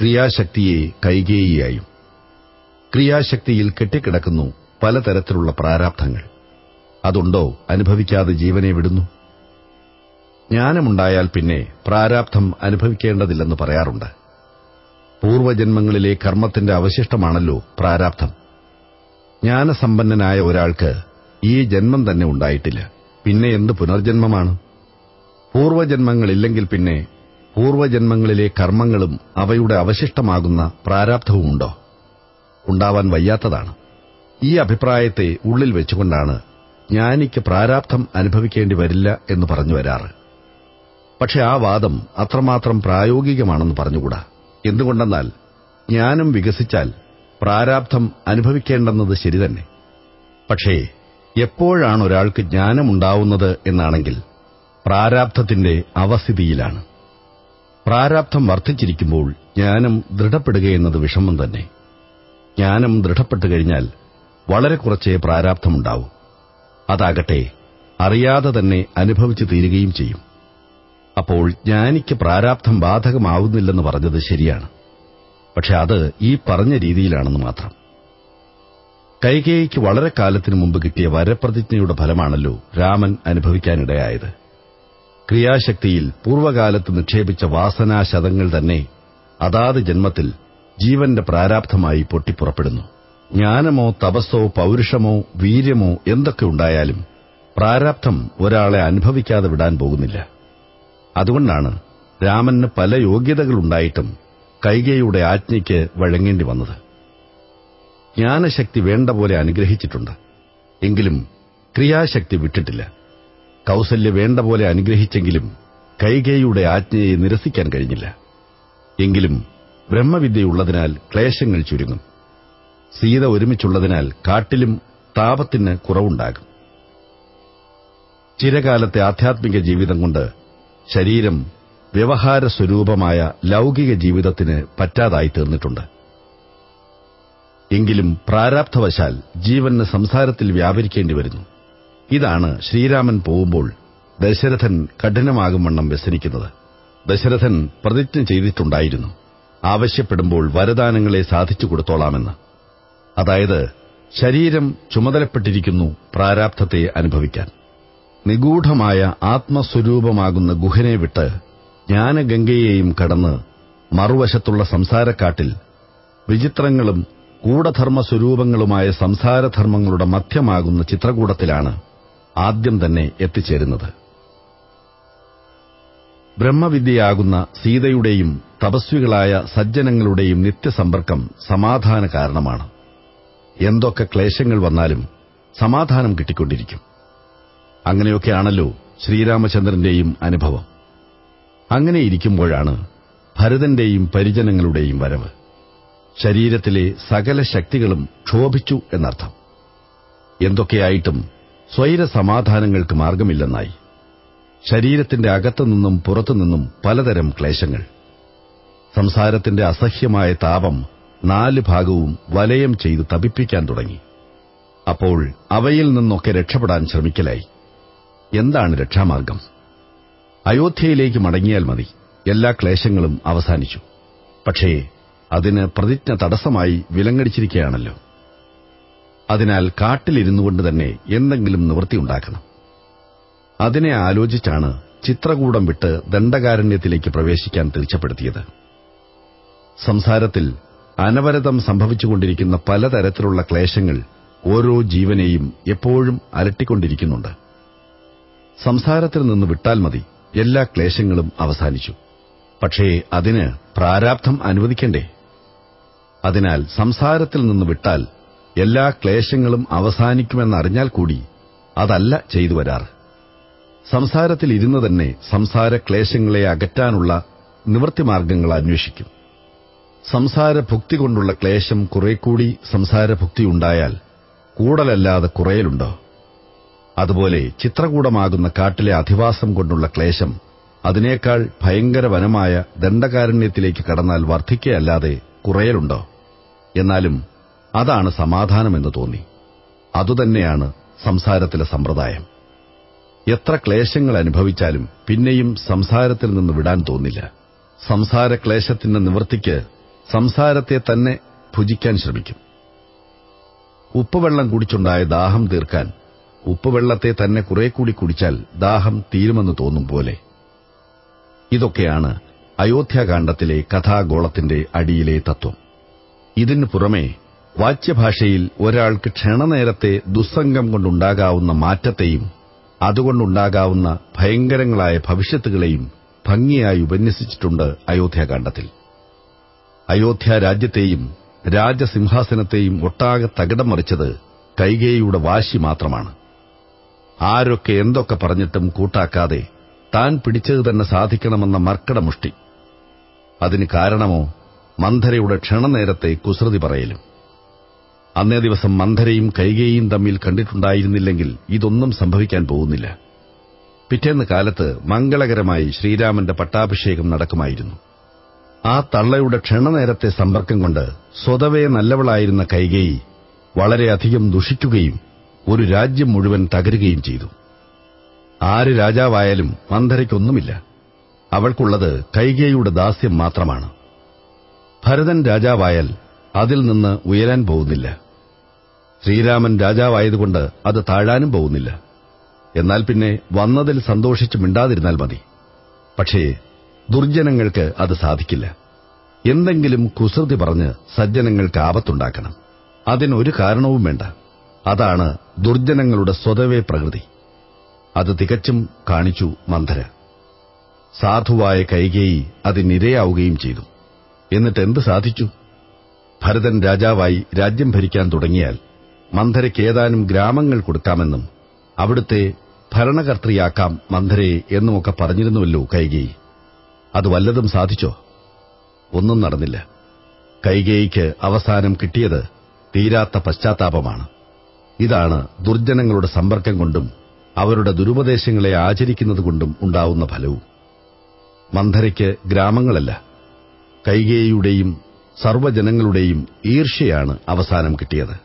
ക്രിയാശക്തിയെ കൈകേയിയായും. ക്രിയാശക്തിയിൽ കെട്ടിക്കിടക്കുന്നു പലതരത്തിലുള്ള പ്രാരാബ്ധങ്ങൾ അതുണ്ടോ? അനുഭവിക്കാതെ ജീവനെ വിടുന്നു? ജ്ഞാനമുണ്ടായാൽ പിന്നെ പ്രാരാബ്ധം അനുഭവിക്കേണ്ടതില്ലെന്ന് പറയാറുണ്ട്. പൂർവജന്മങ്ങളിലെ കർമ്മത്തിന്റെ അവശിഷ്ടമാണല്ലോ പ്രാരാബ്ധം ജ്ഞാനസമ്പന്നനായ ഒരാൾക്ക് ഈ ജന്മം തന്നെ ഉണ്ടായിട്ടില്ല. പിന്നെ എന്ത് പുനർജന്മമാണ്? പൂർവജന്മങ്ങളില്ലെങ്കിൽ പിന്നെ പൂർവജന്മങ്ങളിലെ കർമ്മങ്ങളും അവയുടെ അവശിഷ്ടമാകുന്ന പ്രാരാബ്ധവുമുണ്ടോ ഉണ്ടാവാൻ വയ്യാത്തതാണ്. ഈ അഭിപ്രായത്തെ ഉള്ളിൽ വെച്ചുകൊണ്ടാണ് ജ്ഞാനിക്ക് പ്രാരാബ്ധം അനുഭവിക്കേണ്ടി വരില്ല എന്ന് പറഞ്ഞു വരാറ്. പക്ഷെ ആ വാദം അത്രമാത്രം പ്രായോഗികമാണെന്ന് പറഞ്ഞുകൂടാ? എന്തുകൊണ്ടെന്നാൽ ജ്ഞാനം വികസിച്ചാൽ പ്രാരാബ്ധം അനുഭവിക്കേണ്ടെന്നത് ശരി തന്നെ. പക്ഷേ എപ്പോഴാണ് ഒരാൾക്ക് ജ്ഞാനമുണ്ടാവുന്നത് എന്നാണെങ്കിൽ പ്രാരാബ്ധത്തിന്റെ അവസ്ഥിതിയിലാണ്. പ്രാരാബ്ധം വർദ്ധിച്ചിരിക്കുമ്പോൾ ജ്ഞാനം ദൃഢപ്പെടുകയെന്നത് വിഷമം തന്നെ. ജ്ഞാനം ദൃഢപ്പെട്ടു കഴിഞ്ഞാൽ വളരെ കുറച്ചേ പ്രാരാബ്ധമുണ്ടാവൂ അതാകട്ടെ അറിയാതെ തന്നെ അനുഭവിച്ചു തീരുകയും ചെയ്യും. അപ്പോൾ ജ്ഞാനിക്ക് പ്രാരാബ്ധം ബാധകമാവുന്നില്ലെന്ന് പറഞ്ഞത് ശരിയാണ്. പക്ഷെ അത് ഈ പറഞ്ഞ രീതിയിലാണെന്ന് മാത്രം. കൈകേയിക്ക് വളരെ കാലത്തിനു മുമ്പ് കിട്ടിയ വരപ്രതിജ്ഞയുടെ ഫലമാണല്ലോ രാമൻ അനുഭവിക്കാനിടയായത്. ക്രിയാശക്തിയിൽ പൂർവകാലത്ത് നിക്ഷേപിച്ച വാസനാശതങ്ങൾ തന്നെ അതാത് ജന്മത്തിൽ ജീവന്റെ പ്രാരാബ്ധമായി പൊട്ടിപ്പുറപ്പെടുന്നു. ജ്ഞാനമോ തപസ്സോ പൗരുഷമോ വീര്യമോ എന്തൊക്കെ ഉണ്ടായാലും പ്രാരാബ്ധം ഒരാളെ അനുഭവിക്കാതെ വിടാൻ പോകുന്നില്ല. അതുകൊണ്ടാണ് രാമന് പല യോഗ്യതകളുണ്ടായിട്ടും കൈകയുടെ ആജ്ഞയ്ക്ക് വഴങ്ങേണ്ടി വന്നത്. ജ്ഞാനശക്തി വേണ്ട പോലെ അനുഗ്രഹിച്ചിട്ടുണ്ട്. എങ്കിലും ക്രിയാശക്തി വിട്ടിട്ടില്ല. കൗസല്യ വേണ്ട പോലെ അനുഗ്രഹിച്ചെങ്കിലും കൈകേയുടെ ആജ്ഞയെ നിരസിക്കാൻ കഴിഞ്ഞില്ല. എങ്കിലും ബ്രഹ്മവിദ്യയുള്ളതിനാൽ ക്ലേശങ്ങൾ ചുരുങ്ങും. സീത ഒരുമിച്ചുള്ളതിനാൽ കാട്ടിലും താപത്തിന് കുറവുണ്ടാകും. ചിരകാലത്തെ ആധ്യാത്മിക ജീവിതം കൊണ്ട് ശരീരം വ്യവഹാര സ്വരൂപമായ ലൗകിക ജീവിതത്തിന് പറ്റാതായി തീർന്നിട്ടുണ്ട്. എങ്കിലും പ്രാരാബ്ധവശാൽ ജീവന് സംസാരത്തിൽ വ്യാപരിക്കേണ്ടി വരുന്നു. ഇതാണ് ശ്രീരാമൻ പോകുമ്പോൾ ദശരഥൻ കഠിനമാകും വണ്ണം വ്യസനിക്കുന്നത്. ദശരഥൻ പ്രതിജ്ഞ ചെയ്തിട്ടുണ്ടായിരുന്നു. ആവശ്യപ്പെടുമ്പോൾ വരദാനങ്ങളെ സാധിച്ചു കൊടുത്തോളാമെന്ന്. അതായത് ശരീരം ചുമതലപ്പെട്ടിരിക്കുന്നു പ്രാരാബ്ധത്തെ അനുഭവിക്കാൻ. നിഗൂഢമായ ആത്മസ്വരൂപമാകുന്ന ഗുഹനെ വിട്ട് ജ്ഞാനഗംഗയെയും കടന്ന് മറുവശത്തുള്ള സംസാരക്കാട്ടിൽ വിചിത്രങ്ങളും ഗൂഢധർമ്മ സ്വരൂപങ്ങളുമായ സംസാരധർമ്മങ്ങളുടെ മധ്യമാകുന്ന ചിത്രകൂടത്തിലാണ് ആദ്യം തന്നെ എത്തിച്ചേരുന്നത്. ബ്രഹ്മവിദ്യയാകുന്ന സീതയുടെയും തപസ്വികളായ സജ്ജനങ്ങളുടെയും നിത്യസമ്പർക്കം സമാധാന കാരണമാണ് എന്തൊക്കെ ക്ലേശങ്ങൾ വന്നാലും സമാധാനം കിട്ടിക്കൊണ്ടിരിക്കും. അങ്ങനെയൊക്കെയാണല്ലോ ശ്രീരാമചന്ദ്രന്റെയും അനുഭവം. അങ്ങനെയിരിക്കുമ്പോഴാണ് ഭരതന്റെയും പരിജനങ്ങളുടെയും വരവ്. ശരീരത്തിലെ സകല ശക്തികളും ക്ഷോഭിച്ചു എന്നർത്ഥം. എന്തൊക്കെയായിട്ടും സ്വൈര സമാധാനങ്ങൾക്ക് മാർഗമില്ലെന്നായി. ശരീരത്തിന്റെ അകത്തുനിന്നും പുറത്തുനിന്നും പലതരം ക്ലേശങ്ങൾ. സംസാരത്തിന്റെ അസഹ്യമായ താപം നാല് ഭാഗവും വലയം ചെയ്ത് തപിപ്പിക്കാൻ തുടങ്ങി. അപ്പോൾ അവയിൽ നിന്നൊക്കെ രക്ഷപ്പെടാൻ ശ്രമിക്കലായി. എന്താണ് രക്ഷാമാർഗം? അയോധ്യയിലേക്ക് മടങ്ങിയാൽ മതി. എല്ലാ ക്ലേശങ്ങളും അവസാനിച്ചു. പക്ഷേ അതിന് പ്രതിജ്ഞ തടസ്സമായി വിലങ്ങടിച്ചിരിക്കുകയാണല്ലോ. അതിനാൽ കാട്ടിലിരുന്നു കൊണ്ട് തന്നെ എന്തെങ്കിലും നിവൃത്തിയുണ്ടാക്കണം അതിനെ ആലോചിച്ചാണ് ചിത്രകൂടം വിട്ട് ദണ്ഡകാരണ്യത്തിലേക്ക് പ്രവേശിക്കാൻ തീർച്ചപ്പെടുത്തിയത് സംസാരത്തിൽ അനവരതം സംഭവിച്ചുകൊണ്ടിരിക്കുന്ന പലതരത്തിലുള്ള ക്ലേശങ്ങൾ ഓരോ ജീവനെയും എപ്പോഴും അലട്ടിക്കൊണ്ടിരിക്കുന്നുണ്ട്. സംസാരത്തിൽ നിന്ന് വിട്ടാൽ മതി. എല്ലാ ക്ലേശങ്ങളും അവസാനിച്ചു. പക്ഷേ അതിന് പ്രാരാബ്ധം അനുവദിക്കണ്ടേ? അതിനാൽ സംസാരത്തിൽ നിന്ന് വിട്ടാൽ എല്ലാ ക്ലേശങ്ങളും അവസാനിക്കുമെന്നറിഞ്ഞാൽ കൂടി അതല്ല ചെയ്തു വരാറ് സംസാരത്തിൽ ഇരുന്ന് തന്നെ സംസാര ക്ലേശങ്ങളെ അകറ്റാനുള്ള നിവൃത്തിമാർഗങ്ങൾ അന്വേഷിക്കും. സംസാരഭുക്തി കൊണ്ടുള്ള ക്ലേശം കുറേക്കൂടി സംസാരഭുക്തിയുണ്ടായാൽ കൂടലല്ലാതെ കുറയലുണ്ടോ? അതുപോലെ ചിത്രകൂടമാകുന്ന കാട്ടിലെ അധിവാസം കൊണ്ടുള്ള ക്ലേശം അതിനേക്കാൾ ഭയങ്കര വനമായ ദണ്ഡകാരണ്യത്തിലേക്ക് കടന്നാൽ വർദ്ധിക്കയല്ലാതെ കുറയലുണ്ടോ? എന്നാലും അതാണ് സമാധാനമെന്ന് തോന്നി. അതുതന്നെയാണ് സംസാരത്തിലെ സമ്പ്രദായം. എത്ര ക്ലേശങ്ങൾ അനുഭവിച്ചാലും പിന്നെയും സംസാരത്തിൽ നിന്ന് വിടാൻ തോന്നില്ല. സംസാരക്ലേശത്തിന്റെ നിവൃത്തിക്ക് സംസാരത്തെ തന്നെ ഭുജിക്കാൻ ശ്രമിക്കും. ഉപ്പുവെള്ളം കുടിച്ചുണ്ടായ ദാഹം തീർക്കാൻ ഉപ്പുവെള്ളത്തെ തന്നെ കുറെ കൂടി കുടിച്ചാൽ ദാഹം തീരുമെന്ന് തോന്നും പോലെ. ഇതൊക്കെയാണ് അയോധ്യാകാന്ഡത്തിലെ കഥാഗോളത്തിന്റെ അടിയിലെ തത്വം. ഇതിനു പുറമെ വാച്യഭാഷയിൽ ഒരാൾക്ക് ക്ഷണനേരത്തെ ദുസ്സംഗം കൊണ്ടുണ്ടാകാവുന്ന മാറ്റത്തെയും അതുകൊണ്ടുണ്ടാകാവുന്ന ഭയങ്കരങ്ങളായ ഭവിഷ്യത്തുകളെയും ഭംഗിയായി ഉപന്യസിച്ചിട്ടുണ്ട് അയോധ്യാകാന്ഡത്തിൽ. അയോധ്യ രാജ്യത്തെയും രാജസിംഹാസനത്തെയും ഒട്ടാകെ തകിടം മറിച്ചത് കൈകേയിയുടെ വാശി മാത്രമാണ്. ആരൊക്കെ എന്തൊക്കെ പറഞ്ഞിട്ടും കൂട്ടാക്കാതെ താൻ പിടിച്ചത് തന്നെ സാധിക്കണമെന്ന മർക്കടമുഷ്ടി. അതിന് കാരണമോ മന്ധരയുടെ ക്ഷണനേരത്തെ കുസൃതി പറയലും. അന്നേ ദിവസം മന്ധരയും കൈകേയും തമ്മിൽ കണ്ടിട്ടുണ്ടായിരുന്നില്ലെങ്കിൽ ഇതൊന്നും സംഭവിക്കാൻ പോകുന്നില്ല. പിറ്റേന്ന് കാലത്ത് മംഗളകരമായി ശ്രീരാമന്റെ പട്ടാഭിഷേകം നടക്കുമായിരുന്നു. ആ തള്ളയുടെ ക്ഷണനേരത്തെ സമ്പർക്കം കൊണ്ട് സ്വതവേ നല്ലവളായിരുന്ന കൈകേയി വളരെയധികം ദുഷിക്കുകയും ഒരു രാജ്യം മുഴുവൻ തകരുകയും ചെയ്തു. ആര് രാജാവായാലും മന്ധരയ്ക്കൊന്നുമില്ല അവൾക്കുള്ളത് കൈകേയുടെ ദാസ്യം മാത്രമാണ്. ഭരതൻ രാജാവായാൽ അതിൽ നിന്ന് ഉയരാൻ പോകുന്നില്ല. ശ്രീരാമൻ രാജാവായതുകൊണ്ട് അത് താഴാനും പോകുന്നില്ല. എന്നാൽ പിന്നെ വന്നതിൽ സന്തോഷിച്ച് മിണ്ടാതിരുന്നാൽ മതി. പക്ഷേ ദുർജനങ്ങൾക്ക് അത് സാധിക്കില്ല. എന്തെങ്കിലും കുസൃതി പറഞ്ഞ് സജ്ജനങ്ങൾക്ക് ആപത്തുണ്ടാക്കണം. അതിനൊരു കാരണവും വേണ്ട. അതാണ് ദുർജനങ്ങളുടെ സ്വതവേ പ്രകൃതി. അത് തികച്ചും കാണിച്ചു മന്ധര. സാധുവായ കൈകേയി അതിനിരയാവുകയും ചെയ്തു. എന്നിട്ട് എന്ത് സാധിച്ചു? ഭരതൻ രാജാവായി രാജ്യം ഭരിക്കാൻ തുടങ്ങിയാൽ മന്ധരയ്ക്ക് ഏതാനും ഗ്രാമങ്ങൾ കൊടുക്കാമെന്നും അവിടുത്തെ ഭരണകർത്തൃയാക്കാം മന്ധരയെ എന്നുമൊക്കെ പറഞ്ഞിരുന്നുവല്ലോ കൈകേയി. അത് വല്ലതും സാധിച്ചോ? ഒന്നും നടന്നില്ല. കൈകേയിക്ക് അവസാനം കിട്ടിയത് തീരാത്ത പശ്ചാത്താപമാണ്. ഇതാണ് ദുർജനങ്ങളുടെ സമ്പർക്കം കൊണ്ടും അവരുടെ ദുരുപദേശങ്ങളെ ആചരിക്കുന്നതുകൊണ്ടും ഉണ്ടാവുന്ന ഫലവും. മന്ധരയ്ക്ക് ഗ്രാമങ്ങളല്ല കൈകേയിയുടെയും സർവജനങ്ങളുടെയും ഈർഷ്യയാണ് അവസാനം കിട്ടിയത്.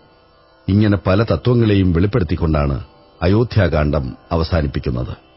ഇങ്ങനെ പല തത്വങ്ങളെയും വെളിപ്പെടുത്തിക്കൊണ്ടാണ് അയോധ്യാകാന്ഡം അവസാനിപ്പിക്കുന്നത്.